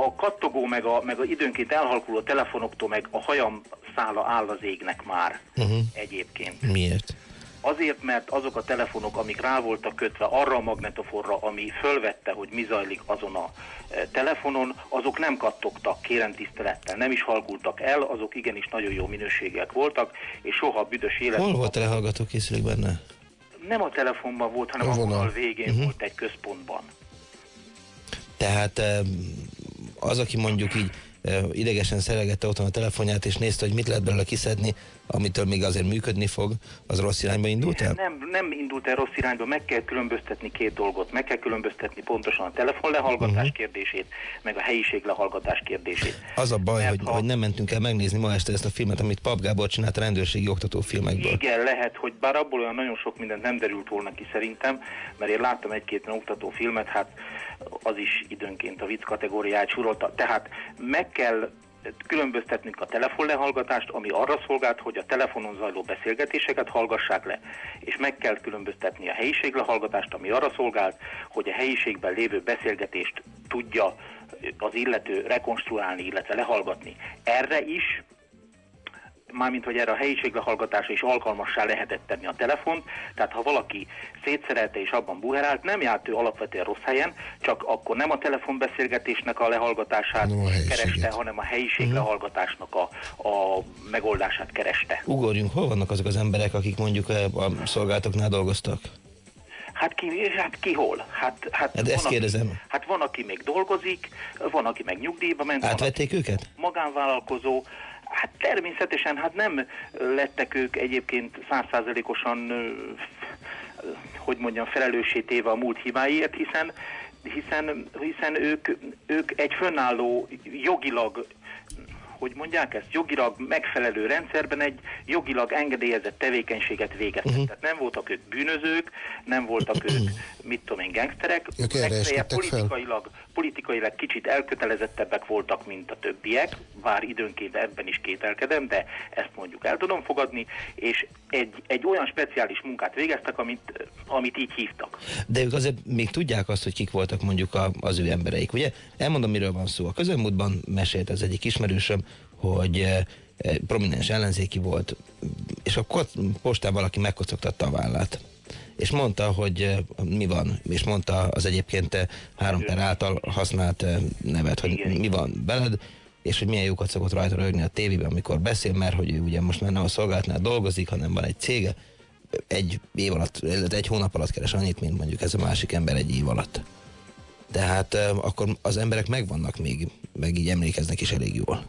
a kattogó meg a, meg a időnként elhalkuló telefonoktól meg a hajam szála áll az égnek már Uh-huh. egyébként. Miért? Azért, mert azok a telefonok, amik rá voltak kötve arra a magnetoforra, ami fölvette, hogy mi zajlik azon a e, telefonon, azok nem kattogtak, kérem tisztelettel, nem is halkultak el, azok igenis nagyon jó minőségek voltak, és soha büdös élet Hol volt a lehallgató készülék benne? nem a telefonban volt, hanem A vonal. végén Mhm. volt egy központban. Tehát eh, az, aki mondjuk így idegesen szeregette otthon a telefonját, és nézte, hogy mit lehet belőle kiszedni, amitől még azért működni fog, az rossz irányba indult el? Nem, nem indult el rossz irányba, meg kell különböztetni két dolgot. Meg kell különböztetni pontosan a telefonlehallgatás Mhm. kérdését, meg a helyiség lehallgatás kérdését. Az a baj, hogy, hogy nem mentünk el megnézni ma este ezt a filmet, amit Pap Gábor csinált a rendőrségi oktató filmekből. Igen, lehet, hogy bár abból olyan nagyon sok mindent nem derült volna ki szerintem, mert én láttam egy-két olyan oktató filmet, hát az is időnként a vicc kategóriát surolta. Tehát meg kell különböztetnünk a telefonlehallgatást, ami arra szolgált, hogy a telefonon zajló beszélgetéseket hallgassák le, és meg kell különböztetni a helyiséglehallgatást, ami arra szolgált, hogy a helyiségben lévő beszélgetést tudja az illető rekonstruálni, illetve lehallgatni. Erre is mármint hogy erre a helyiséglehallgatásra is alkalmassá lehetett tenni a telefont, tehát ha valaki szétszerelte és abban buherált, nem járt ő alapvetően rossz helyen, csak akkor nem a telefonbeszélgetésnek a lehallgatását kereste, hanem a helyiséglehallgatásnak a, a megoldását kereste. Ugorjunk, hol vannak azok az emberek, akik mondjuk eh, a szolgálatoknál dolgoztak? Hát ki, hát ki hol? Hát, hát, Hát ezt van, kérdezem. Aki, hát van, aki még dolgozik, van, aki meg nyugdíjba ment, van, aki Átvették őket? magánvállalkozó, Hát természetesen, hát nem lettek ők egyébként százszázalékosan, hogy mondjam, felelőssé téve a múlt hibáiért, hiszen, hiszen, hiszen ők, ők egy fönnálló jogilag hogy mondják ezt, jogilag megfelelő rendszerben egy jogilag engedélyezett tevékenységet végeztek. Mhm. Tehát nem voltak ők bűnözők, nem voltak ők, mit tudom én, gangsterek, Ők erre fel? politikailag, politikailag kicsit elkötelezettebbek voltak, mint a többiek, bár időnként ebben is kételkedem, de ezt mondjuk el tudom fogadni, és egy, egy olyan speciális munkát végeztek, amit, amit így hívtak. De ők azért még tudják azt, hogy kik voltak mondjuk a, az ő embereik, ugye? Elmondom, miről van szó. A közelmúltban mesélt az egyik ismerősöm, hogy eh, eh, prominens ellenzéki volt, és a postán valaki megkocogtatta a vállát. És mondta, hogy eh, mi van, és mondta az egyébként három per által használt nevet, hogy mi van veled, és hogy milyen jókat szokott rajta rögni a tévében, amikor beszél, mert hogy ő ugye most már nem a szolgálatnál dolgozik, hanem van egy cége, egy év alatt, illetve egy hónap alatt keres annyit, mint mondjuk ez a másik ember egy év alatt. Tehát eh, akkor az emberek megvannak még, meg így emlékeznek is elég jól.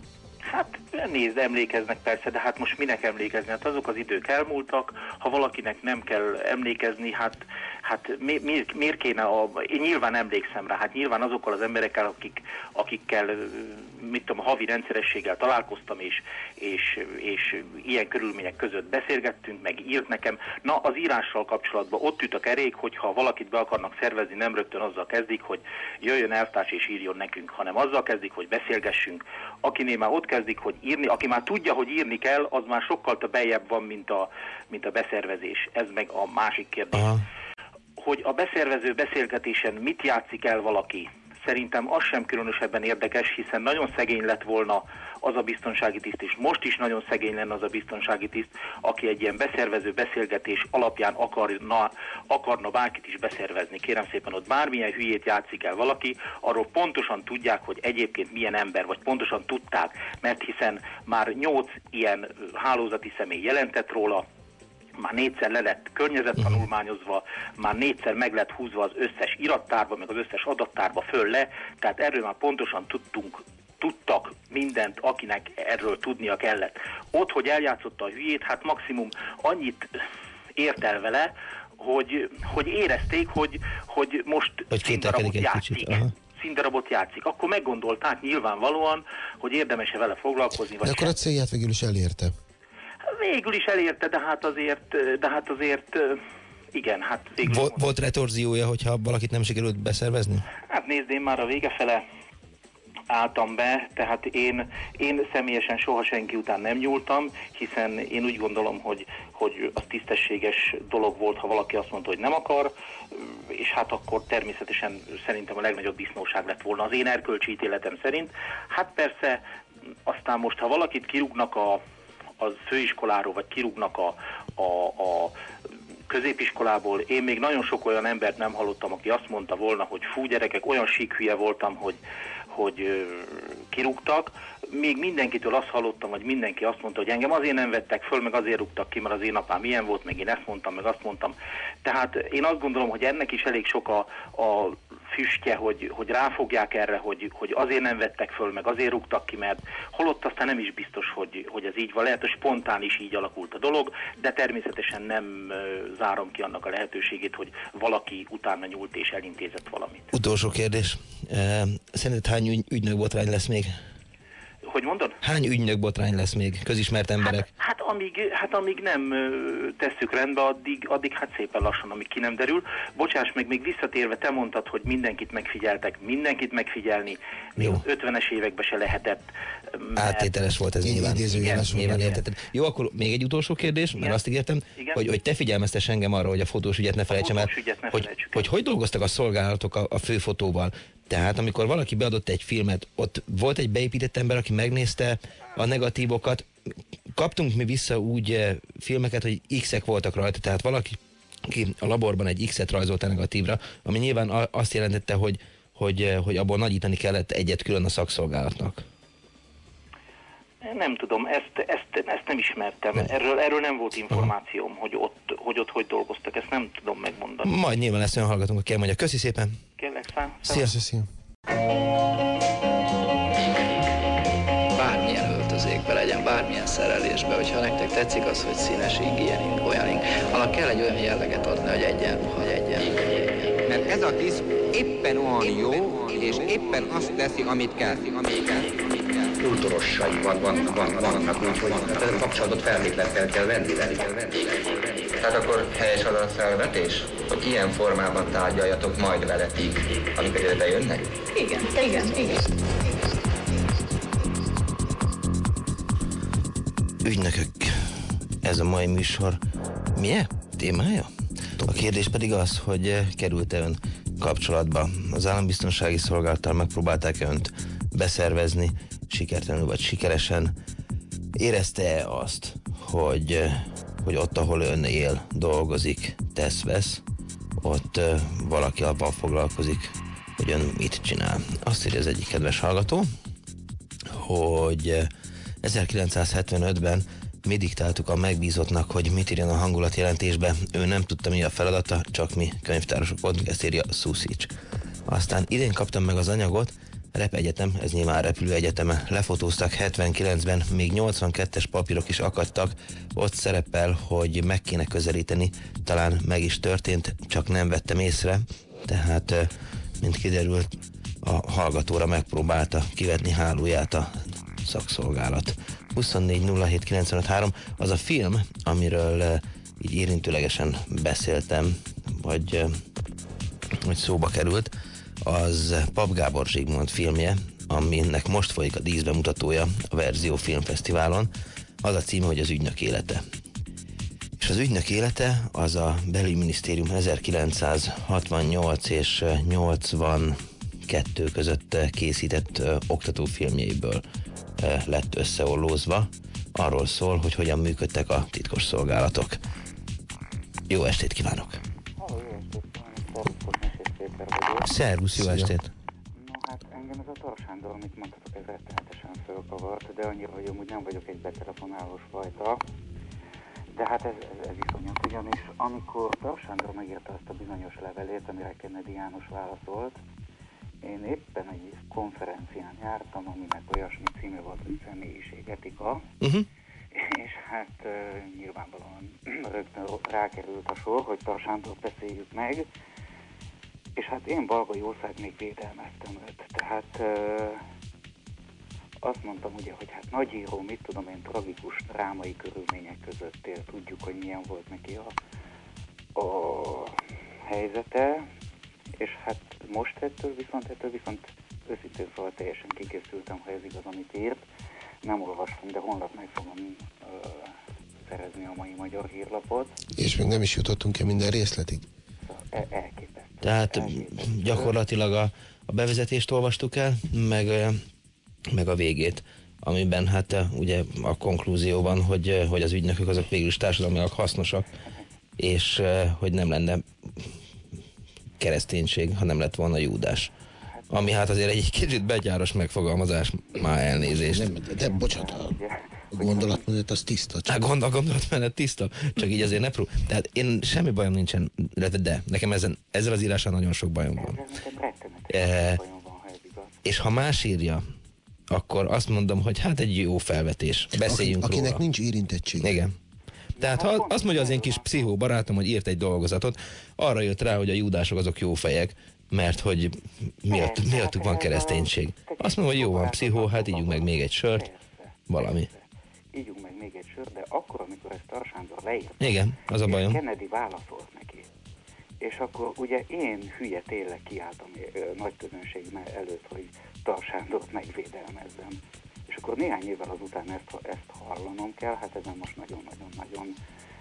Nézd, emlékeznek persze, de hát most minek emlékezni? Hát azok az idők elmúltak, ha valakinek nem kell emlékezni, hát, hát mi, mi, miért kéne a... Én nyilván emlékszem rá, hát nyilván azokkal az emberekkel, akik, akikkel, mit tudom, havi rendszerességgel találkoztam, és, és, és ilyen körülmények között beszélgettünk, meg írt nekem. Na, az írással kapcsolatban ott üt a kerék, hogyha valakit be akarnak szervezni, nem rögtön azzal kezdik, hogy jöjjön elvtárs és írjon nekünk, hanem azzal kezdik, hogy beszélgessünk. Akinél már ott kezdik, hogy írni, aki már tudja, hogy írni kell, az már sokkal több beljebb van, mint a, mint a beszervezés. Ez meg a másik kérdés. Hogy a beszervező beszélgetésen mit játszik el valaki, szerintem az sem különösebben érdekes, hiszen nagyon szegény lett volna az a biztonsági tiszt, és most is nagyon szegény lenne az a biztonsági tiszt, aki egy ilyen beszervező beszélgetés alapján akarna, akarna bárkit is beszervezni. Kérem szépen, ott bármilyen hülyét játszik el valaki, arról pontosan tudják, hogy egyébként milyen ember, vagy pontosan tudták, mert hiszen már nyolc ilyen hálózati személy jelentett róla, már négyszer le lett környezettanulmányozva, már négyszer meg lett húzva az összes irattárba, meg az összes adattárba föl le, tehát erről már pontosan tudtunk tudtak mindent, akinek erről tudnia kellett. Ott, hogy eljátszotta a hülyét, hát maximum annyit ért el vele, hogy, hogy érezték, hogy, hogy most Hogy egy játszik. kicsit. Aha. színdarabot játszik. Akkor meggondolták nyilvánvalóan, hogy érdemes-e vele foglalkozni, vagy De akkor a célját végül is elérte. Végül is elérte, de hát azért, de hát azért igen, hát végül Vol- volt retorziója, hogyha valakit nem sikerült beszervezni? Hát nézd, én már a vége fele álltam be, tehát én, én személyesen soha senki után nem nyúltam, hiszen én úgy gondolom, hogy, hogy az tisztességes dolog volt, ha valaki azt mondta, hogy nem akar, és hát akkor természetesen szerintem a legnagyobb disznóság lett volna az én erkölcsi ítéletem szerint. Hát persze, aztán most, ha valakit kirúgnak a, a főiskoláról, vagy kirúgnak a, a, a középiskolából, én még nagyon sok olyan embert nem hallottam, aki azt mondta volna, hogy fú gyerekek, olyan síkhülye voltam, hogy, hogy kirúgtak. Még mindenkitől azt hallottam, hogy mindenki azt mondta, hogy engem azért nem vettek föl, meg azért rúgtak ki, mert az én apám ilyen volt, meg én ezt mondtam, meg azt mondtam. Tehát én azt gondolom, hogy ennek is elég sok a, a füstje, hogy, hogy ráfogják erre, hogy, hogy azért nem vettek föl, meg azért rúgtak ki, mert holott aztán nem is biztos, hogy, hogy ez így van. Lehet, hogy spontán is így alakult a dolog, de természetesen nem zárom ki annak a lehetőségét, hogy valaki utána nyúlt és elintézett valamit. Utolsó kérdés. Szerinted hány ügy, ügynök botrány lesz még? Hogy mondod? Hány ügynök botrány lesz még? Közismert emberek? Hát amíg, hát amíg nem tesszük rendbe, addig, addig hát szépen lassan, amíg ki nem derül. Bocsáss meg, még visszatérve, te mondtad, hogy mindenkit megfigyeltek, mindenkit megfigyelni, még 50-es években se lehetett. Áttételes volt ez nyilván. idézőjeles nyilván értettem. Jó, akkor még egy utolsó kérdés, mert azt ígértem, Igen. hogy, hogy te figyelmeztes engem arra, hogy a fotós ügyet ne felejtsem el. hogy, hogy hogy dolgoztak a szolgálatok a, a főfotóval? Tehát amikor valaki beadott egy filmet, ott volt egy beépített ember, aki megnézte a negatívokat, kaptunk mi vissza úgy eh, filmeket, hogy X-ek voltak rajta, tehát valaki ki a laborban egy X-et rajzolt a negatívra, ami nyilván azt jelentette, hogy, hogy, eh, hogy abból nagyítani kellett egyet külön a szakszolgálatnak. Nem tudom, ezt, ezt, ezt nem ismertem. Erről, erről nem volt információm, hogy ott, hogy ott hogy dolgoztak, ezt nem tudom megmondani. Majd nyilván lesz olyan hallgatónk, aki elmondja. Köszi szépen! Kérlek szám. Szia, szia. Bármilyen öltözékbe legyen, bármilyen szerelésbe, hogyha nektek tetszik az, hogy színes ing, ilyen ing, olyan ing, annak kell egy olyan jelleget adni, hogy egyenruha, hogy egyenruha, hogy egyenruha. Mert ez a tiszt éppen olyan jó, és éppen azt teszi, amit kell. Amit kell. Kultúrossai van, van, van, vannak, úgyhogy hát a kapcsolatot feltétlenül kell venni velük. Tehát akkor helyes az a felvetés, hogy ilyen formában tárgyaljatok majd veletik, amikor ide jönnek? Igen, igen, igen. Ügynökök, ez a mai műsor milyen témája? A kérdés pedig az, hogy eh, került-e ön kapcsolatba. Az állambiztonsági szolgálattal megpróbálták önt beszervezni, sikertelenül vagy sikeresen. Érezte-e azt, hogy, hogy ott, ahol ön él, dolgozik, tesz-vesz, ott eh, valaki abban foglalkozik, hogy ön mit csinál. Azt írja az egyik kedves hallgató, hogy eh, 1975-ben mi diktáltuk a megbízottnak, hogy mit írjon a hangulatjelentésbe. Ő nem tudta, mi a feladata, csak mi könyvtárosok voltunk, ezt írja Szuszics. Aztán idén kaptam meg az anyagot, Rep Egyetem, ez nyilván repülő egyeteme, lefotóztak 79-ben, még 82-es papírok is akadtak, ott szerepel, hogy meg kéne közelíteni, talán meg is történt, csak nem vettem észre, tehát, eh, mint kiderült, a hallgatóra megpróbálta kivetni hálóját a szakszolgálat. 24.07.953 az a film, amiről így érintőlegesen beszéltem, vagy, vagy szóba került, az Pap Gábor Zsigmond filmje, aminek most folyik a díszbemutatója a Verzió Filmfesztiválon. Az a címe, hogy az ügynök élete. És az ügynök élete az a belügyminisztérium 1968 és 82 között készített ö, oktatófilmjeiből ö, lett összeollózva. Arról szól, hogy hogyan működtek a titkos szolgálatok. Jó estét kívánok! Szervusz, jó Szia. estét! No hát engem ez a Tar Sándor, amit mondhatok, ez rettenetesen fölkavart, de annyira, hogy amúgy nem vagyok egy betelefonálós fajta. De hát ez, ez, ez iszonyat, ugyanis amikor Tar Sándor megírta azt a bizonyos levelét, amire Kennedy János válaszolt, Én éppen egy konferencián jártam, aminek olyasmi címe volt, hogy személyiségetika, Uh-huh. és hát uh, nyilvánvalóan rögtön rákerült a sor, hogy Tarsántól beszéljük meg, és hát én Balga még védelmeztem őt, tehát azt mondtam ugye, hogy hát nagyíró, mit tudom én, tragikus drámai körülmények között él, tudjuk, hogy milyen volt neki a, a helyzete, és hát most ettől viszont, ettől viszont őszintén szóval teljesen kikészültem, ha ez igaz, amit írt. Nem olvastam, de honlap meg fogom ö, szerezni a mai magyar hírlapot. És még nem is jutottunk el minden részletig. E- elképesztő. Tehát gyakorlatilag a, a bevezetést olvastuk el, meg, meg a végét, amiben hát ugye a konklúzióban, hogy, ö, hogy az ügynökök azok végül is társadalmilag hasznosak, és hogy nem lenne kereszténység, ha nem lett volna Júdás. Ami hát azért egy kicsit begyáros megfogalmazás, már elnézést. Nem, de, de bocsánat, a, gondolatmenet az tiszta. Csak... A gond, a gondolatmenet tiszta, csak így azért ne pró. Tehát én semmi bajom nincsen, illetve de, nekem ezen, ezzel az írással nagyon sok bajom van. E, és ha más írja, akkor azt mondom, hogy hát egy jó felvetés. Beszéljünk Aki, akinek róla. nincs érintettség. Igen. Tehát ha azt mondja az én kis pszichó barátom, hogy írt egy dolgozatot, arra jött rá, hogy a júdások azok jó fejek, mert hogy miatt, miattuk van kereszténység. Azt mondom, hogy jó van, pszichó, hát ígyunk meg még egy sört, valami. Ígyunk meg még egy sört, de akkor, amikor ezt Tarsándor leírt, Igen, az a bajom. Kennedy válaszolt neki. És akkor ugye én hülye tényleg kiálltam nagy közönség előtt, hogy Tarsándort megvédelmezzem. És akkor néhány évvel azután ezt, ezt hallanom kell, hát ezen most nagyon-nagyon-nagyon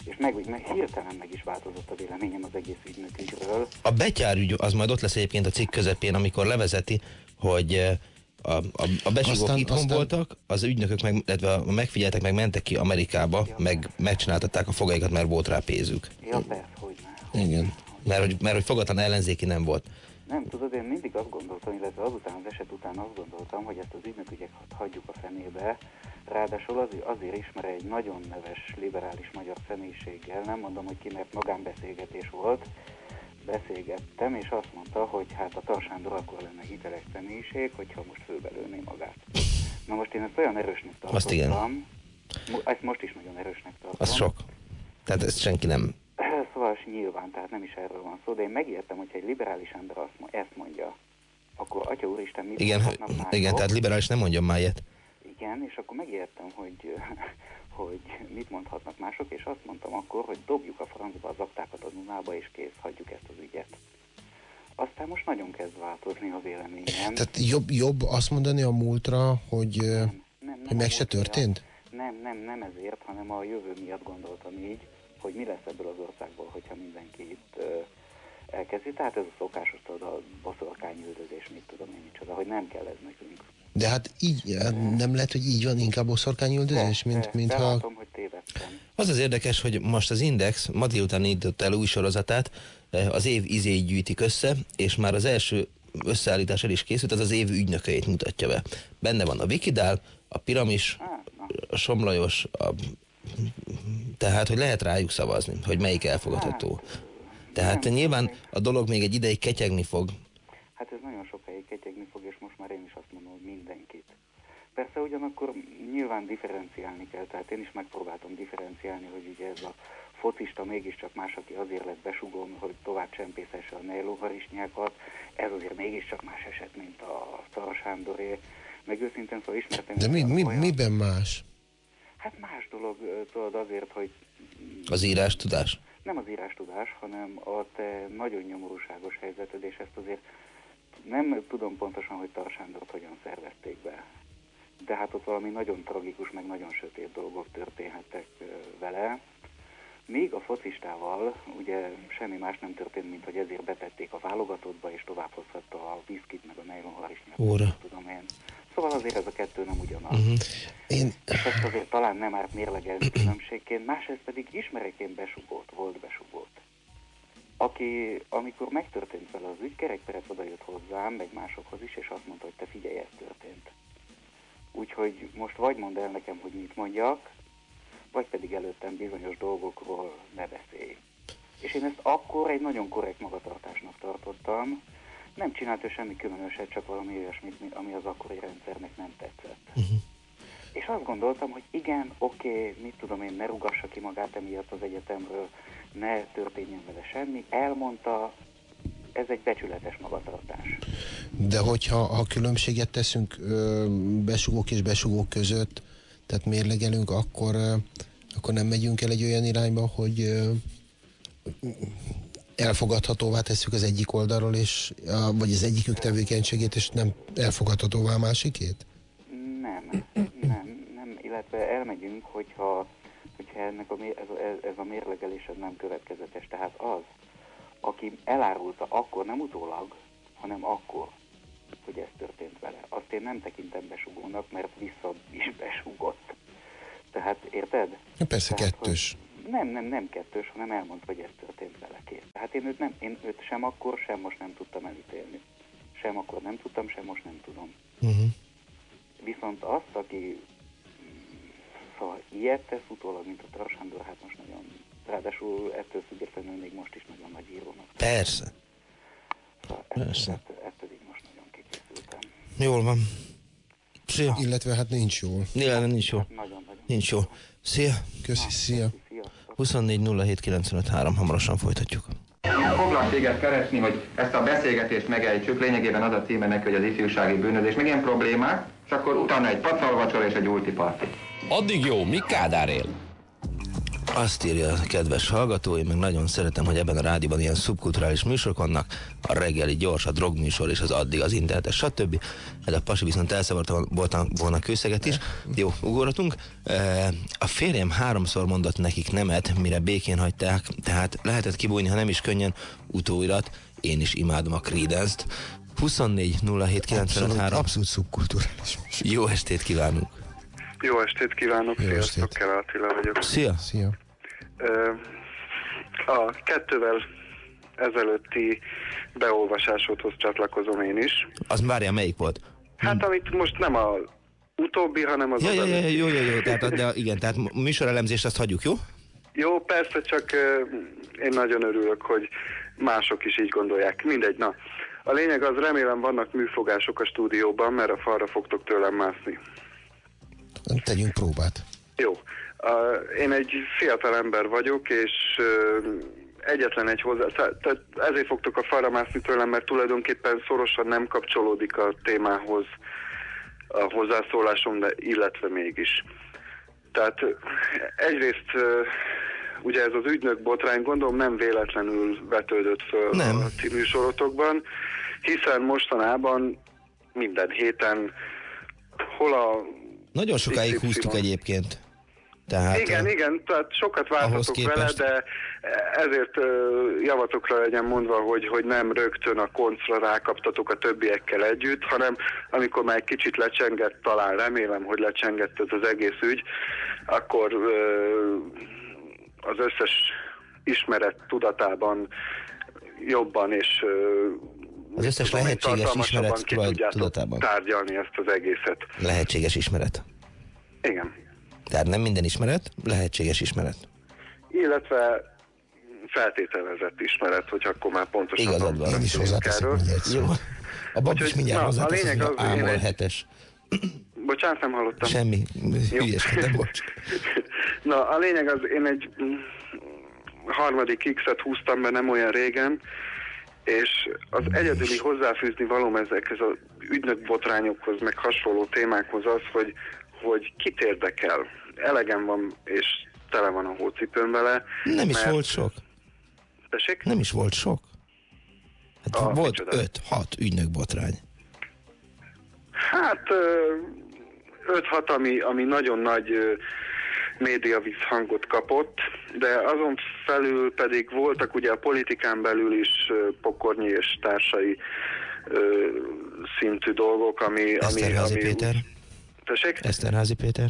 és meg, meg hirtelen meg is változott a véleményem az egész ügynökügyről. A betyárügy az majd ott lesz egyébként a cikk közepén, amikor levezeti, hogy a, a, a besugók Aztán- itthon aztán- voltak, az ügynökök meg, illetve a megfigyeltek meg mentek ki Amerikába, meg megcsináltatták a fogaikat, mert volt rá pénzük. Ja, persze, hogy már. Igen. Mert hogy, mert hogy fogatlan ellenzéki nem volt. Nem, tudod, én mindig azt gondoltam, illetve azután az eset után azt gondoltam, hogy ezt az ügynökügyet hagyjuk a fenébe, ráadásul az, azért is, mert egy nagyon neves liberális magyar személyiséggel, nem mondom, hogy ki, mert magánbeszélgetés volt, beszélgettem, és azt mondta, hogy hát a Tarsándor akkor lenne hiteles személyiség, hogyha most főbelőné magát. Na most én ezt olyan erősnek tartottam, Azt igen. ezt most is nagyon erősnek tartom. Az sok. Tehát ezt senki nem... Szóval nyilván, tehát nem is erről van szó, de én megértem, hogyha egy liberális ember azt, ezt mondja, akkor Atya Úristen mit Igen, igen, tehát liberális nem mondjon már ilyet. Igen, és akkor megértem, hogy, hogy mit mondhatnak mások, és azt mondtam akkor, hogy dobjuk a francba az aktákat a Dunába, és kész, hagyjuk ezt az ügyet. Aztán most nagyon kezd változni a véleményem. Tehát jobb, jobb azt mondani a múltra, hogy, nem, nem, hogy meg se történt? Nem, nem, nem ezért, hanem a jövő miatt gondoltam így, hogy mi lesz ebből az országból, hogyha mindenki itt ö, elkezdi. Tehát ez a szokásos, tudod, a boszorkányüldözés, mit tudom én micsoda, hogy nem kell ez nekünk. De hát így, hát nem lehet, hogy így van inkább boszorkányüldözés, mint, mint ha... Belátom, hogy tévedtem. Az az érdekes, hogy most az Index ma délután indított el új sorozatát, eh, az év izéit gyűjtik össze, és már az első összeállítás el is készült, az az év ügynökeit mutatja be. Benne van a Wikidál, a Piramis, a Somlajos, a... tehát, hogy lehet rájuk szavazni, hogy melyik elfogadható. Tehát nyilván a dolog még egy ideig ketyegni fog, Hát ez nagyon sokáig ketyegni fog, és most már én is azt mondom, hogy mindenkit. Persze ugyanakkor nyilván differenciálni kell, tehát én is megpróbáltam differenciálni, hogy ugye ez a focista mégiscsak más, aki azért lett besugó, hogy tovább csempészesse a nejlóharisnyákat, ez azért mégiscsak más eset, mint a Szara Sándoré, meg őszintén szóval ismertem... De mi, mi, olyan- miben más? Hát más dolog, tudod, azért, hogy az írás tudás. nem az írás tudás, hanem a te nagyon nyomorúságos helyzeted, és ezt azért nem tudom pontosan, hogy Tarsándort hogyan szervezték be. De hát ott valami nagyon tragikus, meg nagyon sötét dolgok történhettek vele. Míg a focistával ugye semmi más nem történt, mint hogy ezért betették a válogatottba, és tovább hozhatta a viszkit, meg a nejlonharisnyát. Óra. Tudom én. Szóval azért ez a kettő nem ugyanaz. Uh-huh. Én... És ezt azért talán nem árt mérlegelni különbségként, másrészt pedig ismerekén besugót, volt besugót. Aki, amikor megtörtént vele az ügy, kerekperet oda jött hozzám, meg másokhoz is, és azt mondta, hogy te figyelj, ez történt. Úgyhogy most vagy mondd el nekem, hogy mit mondjak, vagy pedig előttem bizonyos dolgokról ne beszélj. És én ezt akkor egy nagyon korrekt magatartásnak tartottam, Nem csinált ő semmi különöset, csak valami olyasmit, mi- ami az akkori rendszernek nem tetszett. Uh-huh. És azt gondoltam, hogy igen, oké, mit tudom én, ne rugassa ki magát emiatt az egyetemről, ne történjen vele semmi. Elmondta, ez egy becsületes magatartás. De hogyha ha különbséget teszünk besugók és besugók között, tehát mérlegelünk, akkor, akkor nem megyünk el egy olyan irányba, hogy elfogadhatóvá tesszük az egyik oldalról, és, vagy az egyikük tevékenységét, és nem elfogadhatóvá a másikét? Nem, nem, nem, illetve elmegyünk, hogyha, hogyha ennek a, ez, a- ez, a mérlegelés ez nem következetes. Tehát az, aki elárulta akkor, nem utólag, hanem akkor, hogy ez történt vele, azt én nem tekintem besugónak, mert vissza is besugott. Tehát érted? Persze Tehát, kettős. hogy Nem, nem, nem kettős, hanem elmondta, hogy ez történt vele két. Tehát én őt, nem, én őt sem akkor, sem most nem tudtam elítélni. Sem akkor nem tudtam, sem most nem tudom. Uh-huh. Viszont azt, aki szóval ilyet tesz utólag, mint a Tarsándor, hát most nagyon, ráadásul ettől függetlenül még most is nagyon nagy írónak. Persze. Persze. Ettől, ettől így most nagyon kikészültem. Jól van. Szia. Illetve hát nincs jól. Nyilván nincs jó. Nincs jó. Szia. Köszi, szia. 24 07 95 3, hamarosan folytatjuk. Foglak téged keresni, hogy ezt a beszélgetést megejtsük, lényegében az a címe neki, hogy az ifjúsági bűnözés, meg ilyen problémák, és akkor utána egy pacalvacsora és egy ultiparti. Addig jó, mi Kádár él? Azt írja a kedves hallgató, én meg nagyon szeretem, hogy ebben a rádióban ilyen szubkulturális műsorok vannak, a reggeli gyors, a drogműsor és az addig az internetes, stb. Ez a pasi viszont elszavarta volna, volna kőszeget is. Jó, ugorhatunk. A férjem háromszor mondott nekik nemet, mire békén hagyták, tehát lehetett kibújni, ha nem is könnyen, utóirat, én is imádom a Creedence-t. 24 07 95 3. Abszolút szubkulturális. Jó estét kívánunk! Jó estét kívánok, Jó sziasztok, Kell Attila vagyok. Szia! Szia! A kettővel ezelőtti beolvasásodhoz csatlakozom én is. Az várjál, melyik volt? Hát amit most nem a utóbbi, hanem az Ja, ja, ja, jó, jó, jó, tehát, de igen, tehát műsorelemzést azt hagyjuk, jó? Jó, persze, csak én nagyon örülök, hogy mások is így gondolják. Mindegy, na. A lényeg az, remélem vannak műfogások a stúdióban, mert a falra fogtok tőlem mászni. Tegyünk próbát. Jó. Én egy fiatal ember vagyok, és egyetlen egy hozzá... tehát- ezért fogtok a falra mászni tőlem, mert tulajdonképpen szorosan nem kapcsolódik a témához a hozzászólásom, de illetve mégis. Tehát egyrészt ugye ez az ügynök botrány, gondolom nem véletlenül vetődött föl Nem. a ti műsorotokban, hiszen mostanában minden héten hol a Nagyon sokáig húztuk egyébként. Tehát, igen, eh, igen, tehát sokat váltatok vele, képest- de ezért javatokra legyen mondva, hogy, hogy nem rögtön a koncra rákaptatok a többiekkel együtt, hanem amikor már egy kicsit lecsengett, talán remélem, hogy lecsengett ez az egész ügy, akkor az összes ismeret tudatában jobban és Az összes tudom lehetséges ismeret tudatában. tárgyalni ezt az egészet. lehetséges ismeret. Igen. Tehát nem minden ismeret, lehetséges ismeret. illetve feltételezett ismeret, hogy akkor már pontosan Igazad van. Én is mindjárt Jó. A bab is mindjárt na, a hozzátesz, lényeg az, ámol egy- hetes. Bocsánat, nem hallottam. Semmi, hülyeskedem, bocs. Na, a lényeg az, én egy mm, harmadik X-et húztam be nem olyan régen, és az egyedüli hozzáfűzni valóm ezekhez az ügynök botrányokhoz, meg hasonló témákhoz az, hogy, hogy kit érdekel. Elegem van, és tele van a hócipőm vele. Nem is mert- volt sok. Tessék? Nem is volt sok. Hát A, volt micsoda? öt, hat ügynök botrány. Hát ö, 5-6, ami, ami nagyon nagy média visszhangot kapott, de azon felül pedig voltak ugye a politikán belül is Pokornyi és társai ö, szintű dolgok, ami... ami, Eszterházi ami Péter. Tessék? Eszterházi Péter.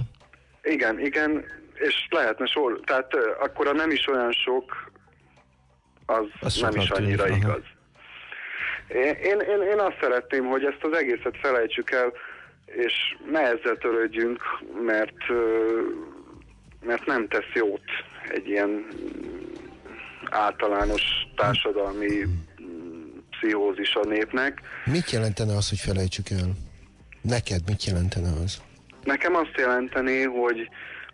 Igen, igen, és lehetne sor, tehát akkor a nem is olyan sok, az, Az nem is tűnik, annyira aha. igaz. Én, én, én, én azt szeretném, hogy ezt az egészet felejtsük el, és ne ezzel törődjünk, mert, mert nem tesz jót egy ilyen általános társadalmi pszichózis a népnek. Mit jelentene az, hogy felejtsük el? Neked mit jelentene az? Nekem azt jelenteni, hogy,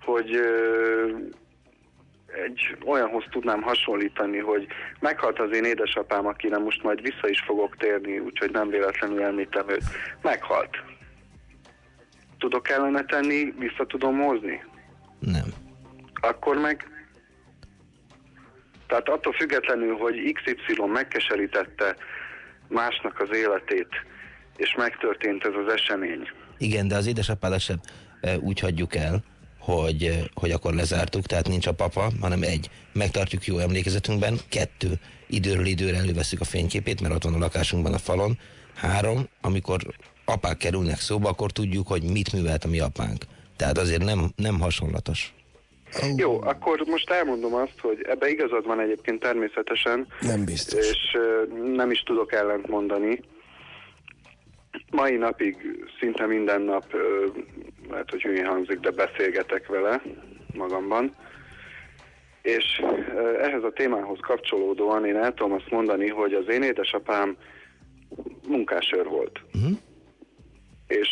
hogy egy olyanhoz tudnám hasonlítani, hogy meghalt az én édesapám, akire most majd vissza is fogok térni, úgyhogy nem véletlenül említem őt. Meghalt. Tudok ellene tenni, vissza tudom hozni? Nem. Akkor meg... Tehát attól függetlenül, hogy XY megkeserítette másnak az életét, és megtörtént ez az esemény. Igen, de az édesapádat sem e, úgy hagyjuk el, hogy, e, hogy akkor lezártuk, tehát nincs a papa, hanem egy, megtartjuk jó emlékezetünkben, kettő, időről időre előveszük a fényképét, mert ott van a lakásunkban a falon, három, amikor apák kerülnek szóba, akkor tudjuk, hogy mit művelt a mi apánk. Tehát azért nem, nem hasonlatos. Jó, akkor most elmondom azt, hogy ebbe igazad van egyébként természetesen. Nem biztos. És ö, nem is tudok ellent mondani. Mai napig szinte minden nap, lehet, hogy hülyén hangzik, de beszélgetek vele magamban. És ehhez a témához kapcsolódóan én el tudom azt mondani, hogy az én édesapám munkásőr volt. Uh-huh. És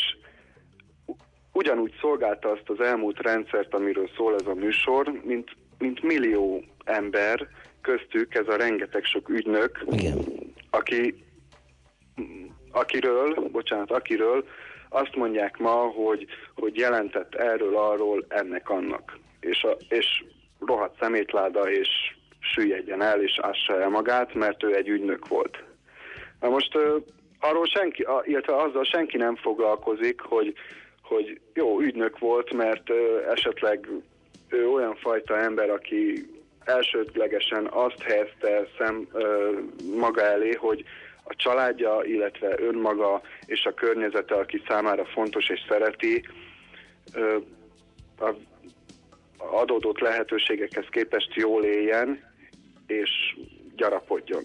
ugyanúgy szolgálta azt az elmúlt rendszert, amiről szól ez a műsor, mint, mint millió ember, köztük ez a rengeteg sok ügynök, Igen. aki, akiről, bocsánat, akiről azt mondják ma, hogy, hogy jelentett erről, arról, ennek, annak. És, a, és rohadt szemétláda, és süllyedjen el, és ássa el magát, mert ő egy ügynök volt. Na most arról senki, illetve azzal senki nem foglalkozik, hogy, hogy jó, ügynök volt, mert esetleg ő olyan fajta ember, aki elsődlegesen azt helyezte szem ö, maga elé, hogy a családja, illetve önmaga és a környezete, aki számára fontos és szereti, a adódott lehetőségekhez képest jól éljen, és gyarapodjon.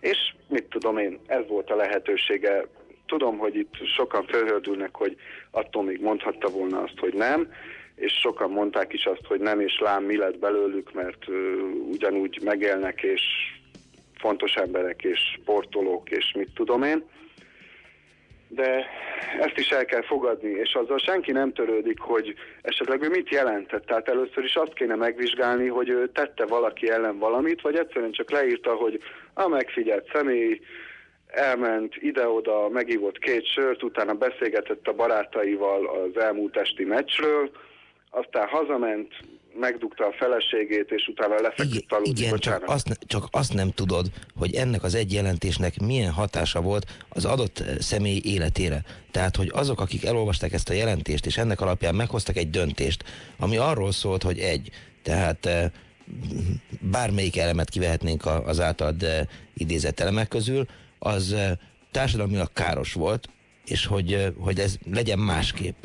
És mit tudom én, ez volt a lehetősége. Tudom, hogy itt sokan felhördülnek, hogy attól még mondhatta volna azt, hogy nem, és sokan mondták is azt, hogy nem, és lám mi lett belőlük, mert ugyanúgy megélnek, és fontos emberek, és sportolók, és mit tudom én. De ezt is el kell fogadni, és azzal senki nem törődik, hogy esetleg ő mit jelentett. Tehát először is azt kéne megvizsgálni, hogy ő tette valaki ellen valamit, vagy egyszerűen csak leírta, hogy a megfigyelt személy elment ide-oda, megívott két sört, utána beszélgetett a barátaival az elmúlt esti meccsről, aztán hazament, megdugta a feleségét, és utána lefeküdt aludni. Igen, csak azt, csak azt nem tudod, hogy ennek az egy jelentésnek milyen hatása volt az adott eh, személy életére. Tehát, hogy azok, akik elolvasták ezt a jelentést, és ennek alapján meghoztak egy döntést, ami arról szólt, hogy egy, tehát eh, bármelyik elemet kivehetnénk az általad eh, idézett elemek közül, az társadalmilag káros volt, és hogy, hogy ez legyen másképp.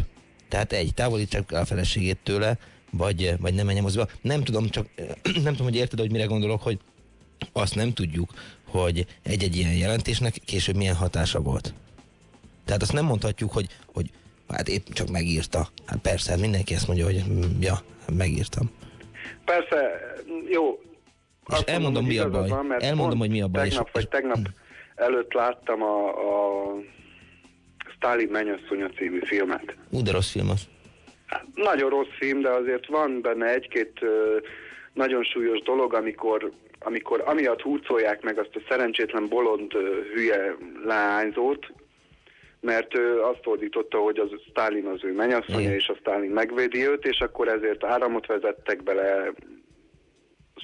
Tehát egy, távolítsák a feleségét tőle, vagy, vagy nem menjen mozgva. Nem tudom, csak nem tudom, hogy érted, hogy mire gondolok, hogy azt nem tudjuk, hogy egy-egy ilyen jelentésnek később milyen hatása volt. Tehát azt nem mondhatjuk, hogy, hogy hát épp csak megírta. Hát persze, hát mindenki ezt mondja, hogy mm, ja, megírtam. Persze, jó. És elmondom, mi a baj. Elmondom, hogy mi a baj. és- Tegnap vagy tegnap előtt láttam a, a Stalin mennyasszonya című filmet. Ú, de rossz film az. Nagyon rossz film, de azért van benne egy-két nagyon súlyos dolog, amikor, amikor amiatt hurcolják meg azt a szerencsétlen bolond hülye leányzót, mert ő azt fordította, hogy az Stalin az ő mennyasszonya, és a Stalin megvédi őt, és akkor ezért áramot vezettek bele,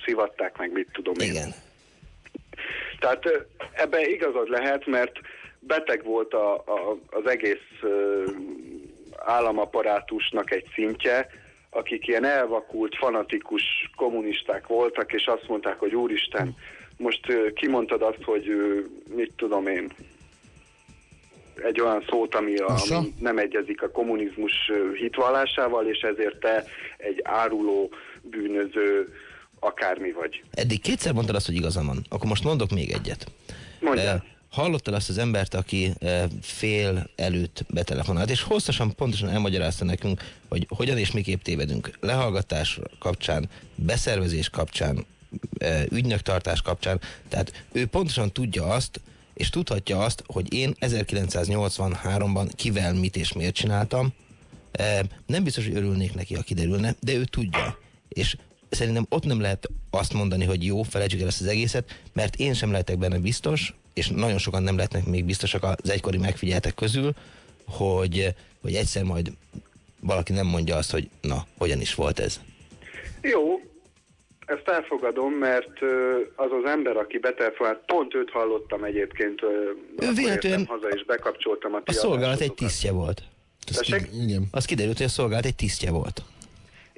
szivatták meg, mit tudom én. Igen. Tehát ebben igazad lehet, mert beteg volt a, a, az egész államaparátusnak egy szintje, akik ilyen elvakult, fanatikus kommunisták voltak, és azt mondták, hogy úristen, most kimondtad azt, hogy mit tudom én, egy olyan szót, ami, a, ami nem egyezik a kommunizmus hitvallásával, és ezért te egy áruló, bűnöző, akármi vagy. Eddig kétszer mondtad azt, hogy igazam van. Akkor most mondok még egyet. Mondjál. Hallottál azt az embert, aki eh, fél előtt betelefonált, és hosszasan, pontosan elmagyarázta nekünk, hogy hogyan és miképp tévedünk. Lehallgatás kapcsán, beszervezés kapcsán, eh, ügynöktartás kapcsán. Tehát ő pontosan tudja azt, és tudhatja azt, hogy én 1983-ban kivel mit és miért csináltam. E, Nem biztos, hogy örülnék neki, ha kiderülne, de ő tudja. És szerintem ott nem lehet azt mondani, hogy jó, felejtsük el ezt az egészet, mert én sem lehetek benne biztos, és nagyon sokan nem lehetnek még biztosak az egykori megfigyeltek közül, hogy, hogy egyszer majd valaki nem mondja azt, hogy na, hogyan is volt ez. Jó, ezt elfogadom, mert az az ember, aki betelefonált, pont őt hallottam egyébként, véletlenül- értem haza és bekapcsoltam a A szolgálat egy tisztje volt. Tessék? Igen. Az kiderült, hogy a szolgálat egy tisztje volt.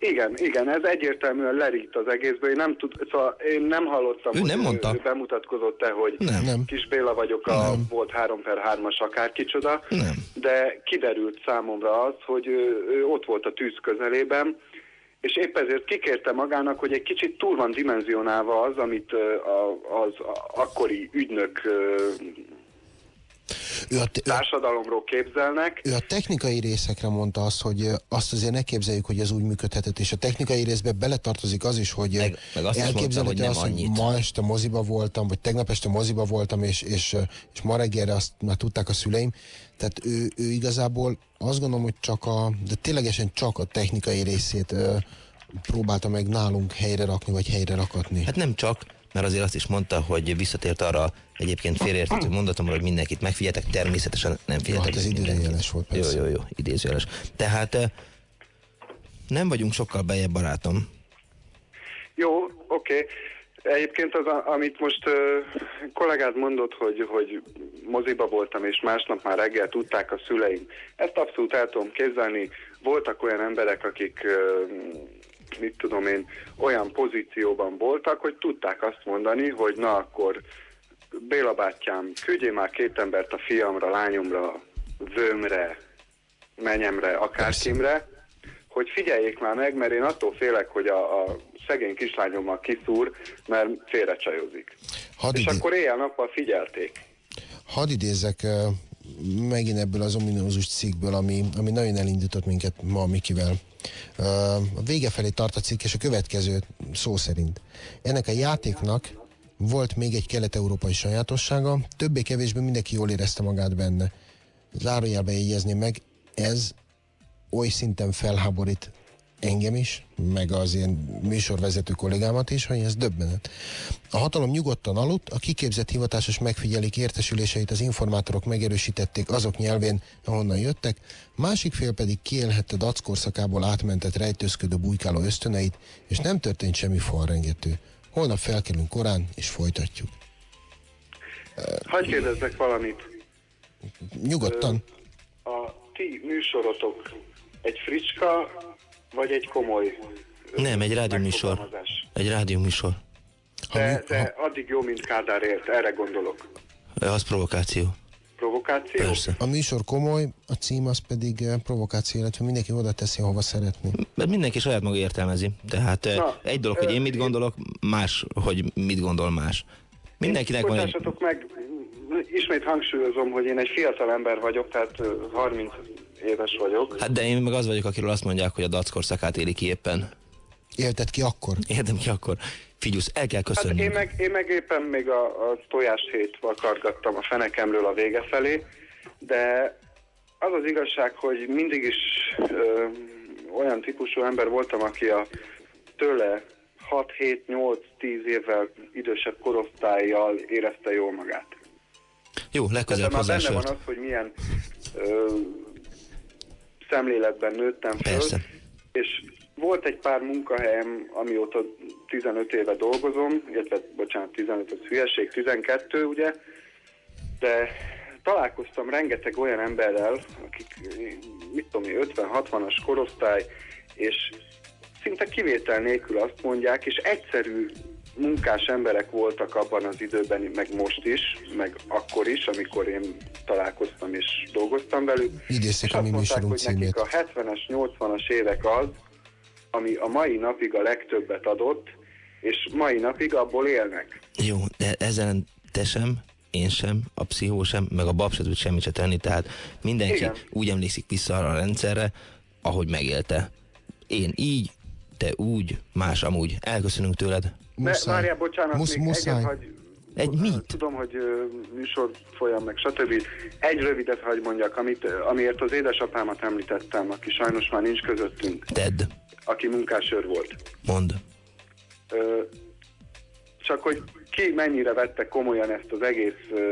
Igen, igen, ez egyértelműen lerít az egészből. Én nem, tud, szóval én nem hallottam, Ő hogy nem mondta. ő bemutatkozott-e, hogy Nem. Nem. Kis Béla vagyok, a volt 3 per 3-as akárkicsoda, Nem. de kiderült számomra az, hogy ő, ő ott volt a tűz közelében, és épp ezért kikérte magának, hogy egy kicsit túl van dimenzionálva az, amit az akkori ügynök Ő a, te- társadalomról képzelnek. ő a technikai részekre mondta azt, hogy azt azért ne képzeljük, hogy ez úgy működhetett, és a technikai részbe beletartozik az is, hogy meg, meg azt elképzelhető nem az, hogy ma este moziba voltam, vagy tegnap este moziba voltam, és, és, és ma reggelre azt már tudták a szüleim. Tehát ő, ő igazából azt gondolom, hogy csak a, de ténylegesen csak a technikai részét ö, próbálta meg nálunk helyre rakni, vagy helyre rakatni. Hát nem csak, mert azért azt is mondta, hogy visszatért arra egyébként félreérthető mondatomra, hogy mindenkit megfigyeltek, természetesen nem figyeltek. Hát ez idézőjeles volt, persze. Jó, jó, jó, idézőjeles. Tehát eh, nem vagyunk sokkal bejebb barátom. Jó, oké. Egyébként az, amit most ö, kollégád mondott, hogy, hogy moziba voltam, és másnap már reggel tudták a szüleim. Ezt abszolút el tudom képzelni. Voltak olyan emberek, akik, ö, mit tudom én, olyan pozícióban voltak, hogy tudták azt mondani, hogy na akkor Béla bátyám, küldjél már két embert a fiamra, lányomra, vőmre, menyemre, akárkimre, hogy figyeljék már meg, mert én attól félek, hogy a, a szegény kislányommal kiszúr, mert félrecsajozik. Hadd És idé- akkor éjjel-nappal figyelték. Hadd idézzek ö, megint ebből az ominózus cikkből, ami, ami nagyon elindított minket ma Mikivel. A vége felé tart a cikk, és a következő szó szerint. Ennek a játéknak volt még egy kelet-európai sajátossága, többé-kevésbé mindenki jól érezte magát benne. Zárójelbe jegyezném meg, ez oly szinten felháborít engem is, meg az én műsorvezető kollégámat is, hogy ez döbbenet. A hatalom nyugodtan aludt, a kiképzett hivatásos megfigyelik értesüléseit az informátorok megerősítették azok nyelvén, ahonnan jöttek, másik fél pedig kiélhette dackorszakából átmentett rejtőzködő bujkáló ösztöneit, és nem történt semmi falrengető. Holnap felkelünk korán, és folytatjuk. Hagyj kérdezzek valamit. Nyugodtan. A ti műsorotok egy fricska, vagy egy komoly Nem, egy rádióműsor. Egy rádióműsor. De, de addig jó, mint Kádár élt, erre gondolok. Az provokáció. Provokáció? Persze. A műsor komoly, a cím az pedig provokáció, illetve mindenki oda teszi, hova szeretné. Mert mindenki saját maga értelmezi. Tehát Na, egy dolog, hogy én mit gondolok, más, hogy mit gondol más. Mindenkinek van egy... Meg, ismét hangsúlyozom, hogy én egy fiatal ember vagyok, tehát ö, 30 éves vagyok. Hát de én meg az vagyok, akiről azt mondják, hogy a dackorszakát éli ki éppen. Élted ki akkor? Éltem ki akkor. Figyusz, el kell Hát köszönni. én meg, én meg éppen még a, a tojás hét vakargattam a fenekemről a vége felé, de az az igazság, hogy mindig is ö, olyan típusú ember voltam, aki a tőle 6, 7, 8, 10 évvel idősebb korosztályjal érezte jól magát. Jó, legközelebb már hozzá benne van az, hogy milyen ö, szemléletben nőttem föl, Persze. és volt egy pár munkahelyem, amióta 15 éve dolgozom, illetve, bocsánat, 15 az hülyeség, 12 ugye, de találkoztam rengeteg olyan emberrel, akik, mit tudom én, 50-60-as korosztály, és szinte kivétel nélkül azt mondják, és egyszerű munkás emberek voltak abban az időben, meg most is, meg akkor is, amikor én találkoztam és dolgoztam velük. Idézzék És a mi azt mondták, hogy nekik címét. a 70-es, 80-as évek az, ami a mai napig a legtöbbet adott, és mai napig abból élnek. Jó, de ezen te sem, én sem, a pszichó sem, meg a bab se tud semmit se tenni, tehát mindenki Igen. úgy emlékszik vissza arra a rendszerre, ahogy megélte. Én így, te úgy, más amúgy. Elköszönünk tőled. De várjál, bocsánat, Musz- még muszáj. egyet hagy, Egy mit? Tudom, hogy műsor folyam meg, stb. Egy rövidet hagy mondjak, amit, amiért az édesapámat említettem, aki sajnos már nincs közöttünk. Ted. Aki munkásőr volt. Mond. Ö, csak hogy ki mennyire vette komolyan ezt az egész ö,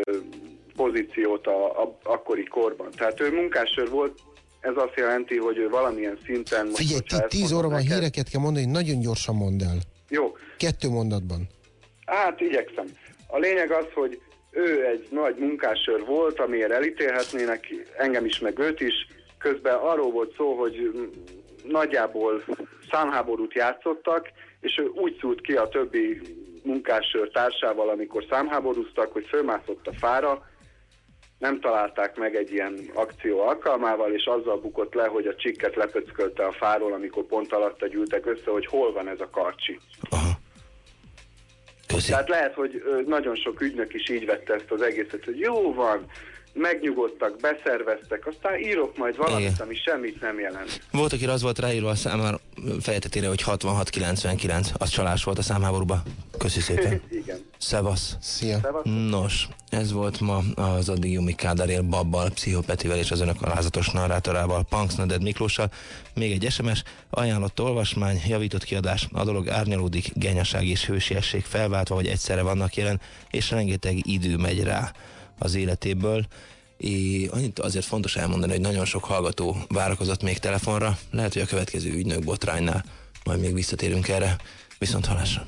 pozíciót a, a akkori korban. Tehát ő munkásőr volt, ez azt jelenti, hogy ő valamilyen szinten... most, Figyelj, hogyha ezt 10 mondom óra van, híreket kell mondani, nagyon gyorsan mondd el. Jó, Kettő mondatban. Hát igyekszem. A lényeg az, hogy ő egy nagy munkásőr volt, amiért elítélhetnének engem is, meg őt is. Közben arról volt szó, hogy nagyjából számháborút játszottak, és ő úgy szúrt ki a többi munkásőr társával, amikor számháborúztak, hogy fölmászott a fára, nem találták meg egy ilyen akció alkalmával, és azzal bukott le, hogy a csikket lepöckölte a fáról, amikor pont alatta gyűltek össze, hogy hol van ez a karcsi. Köszi. Tehát lehet, hogy nagyon sok ügynök is így vette ezt az egészet, hogy jó van, megnyugodtak, beszerveztek, aztán írok majd valamit, Igen. ami semmit nem jelent. Volt, akire az volt ráírva a számára fejetetére, hogy 66-99, az csalás volt a számháborúba. Köszi szépen. Igen. Szevasz. Szia. Nos, ez volt ma az addig Jumi Kádárél Babbal, Pszichopetivel és az önök alázatos narrátorával, Punks Naded Miklóssal. Még egy SMS, ajánlott olvasmány, javított kiadás, a dolog árnyalódik, genyaság és hősiesség felváltva, vagy egyszerre vannak jelen, és rengeteg idő megy rá az életéből. É, annyit azért fontos elmondani, hogy nagyon sok hallgató várakozott még telefonra, lehet, hogy a következő ügynök botránynál majd még visszatérünk erre, viszont halásra.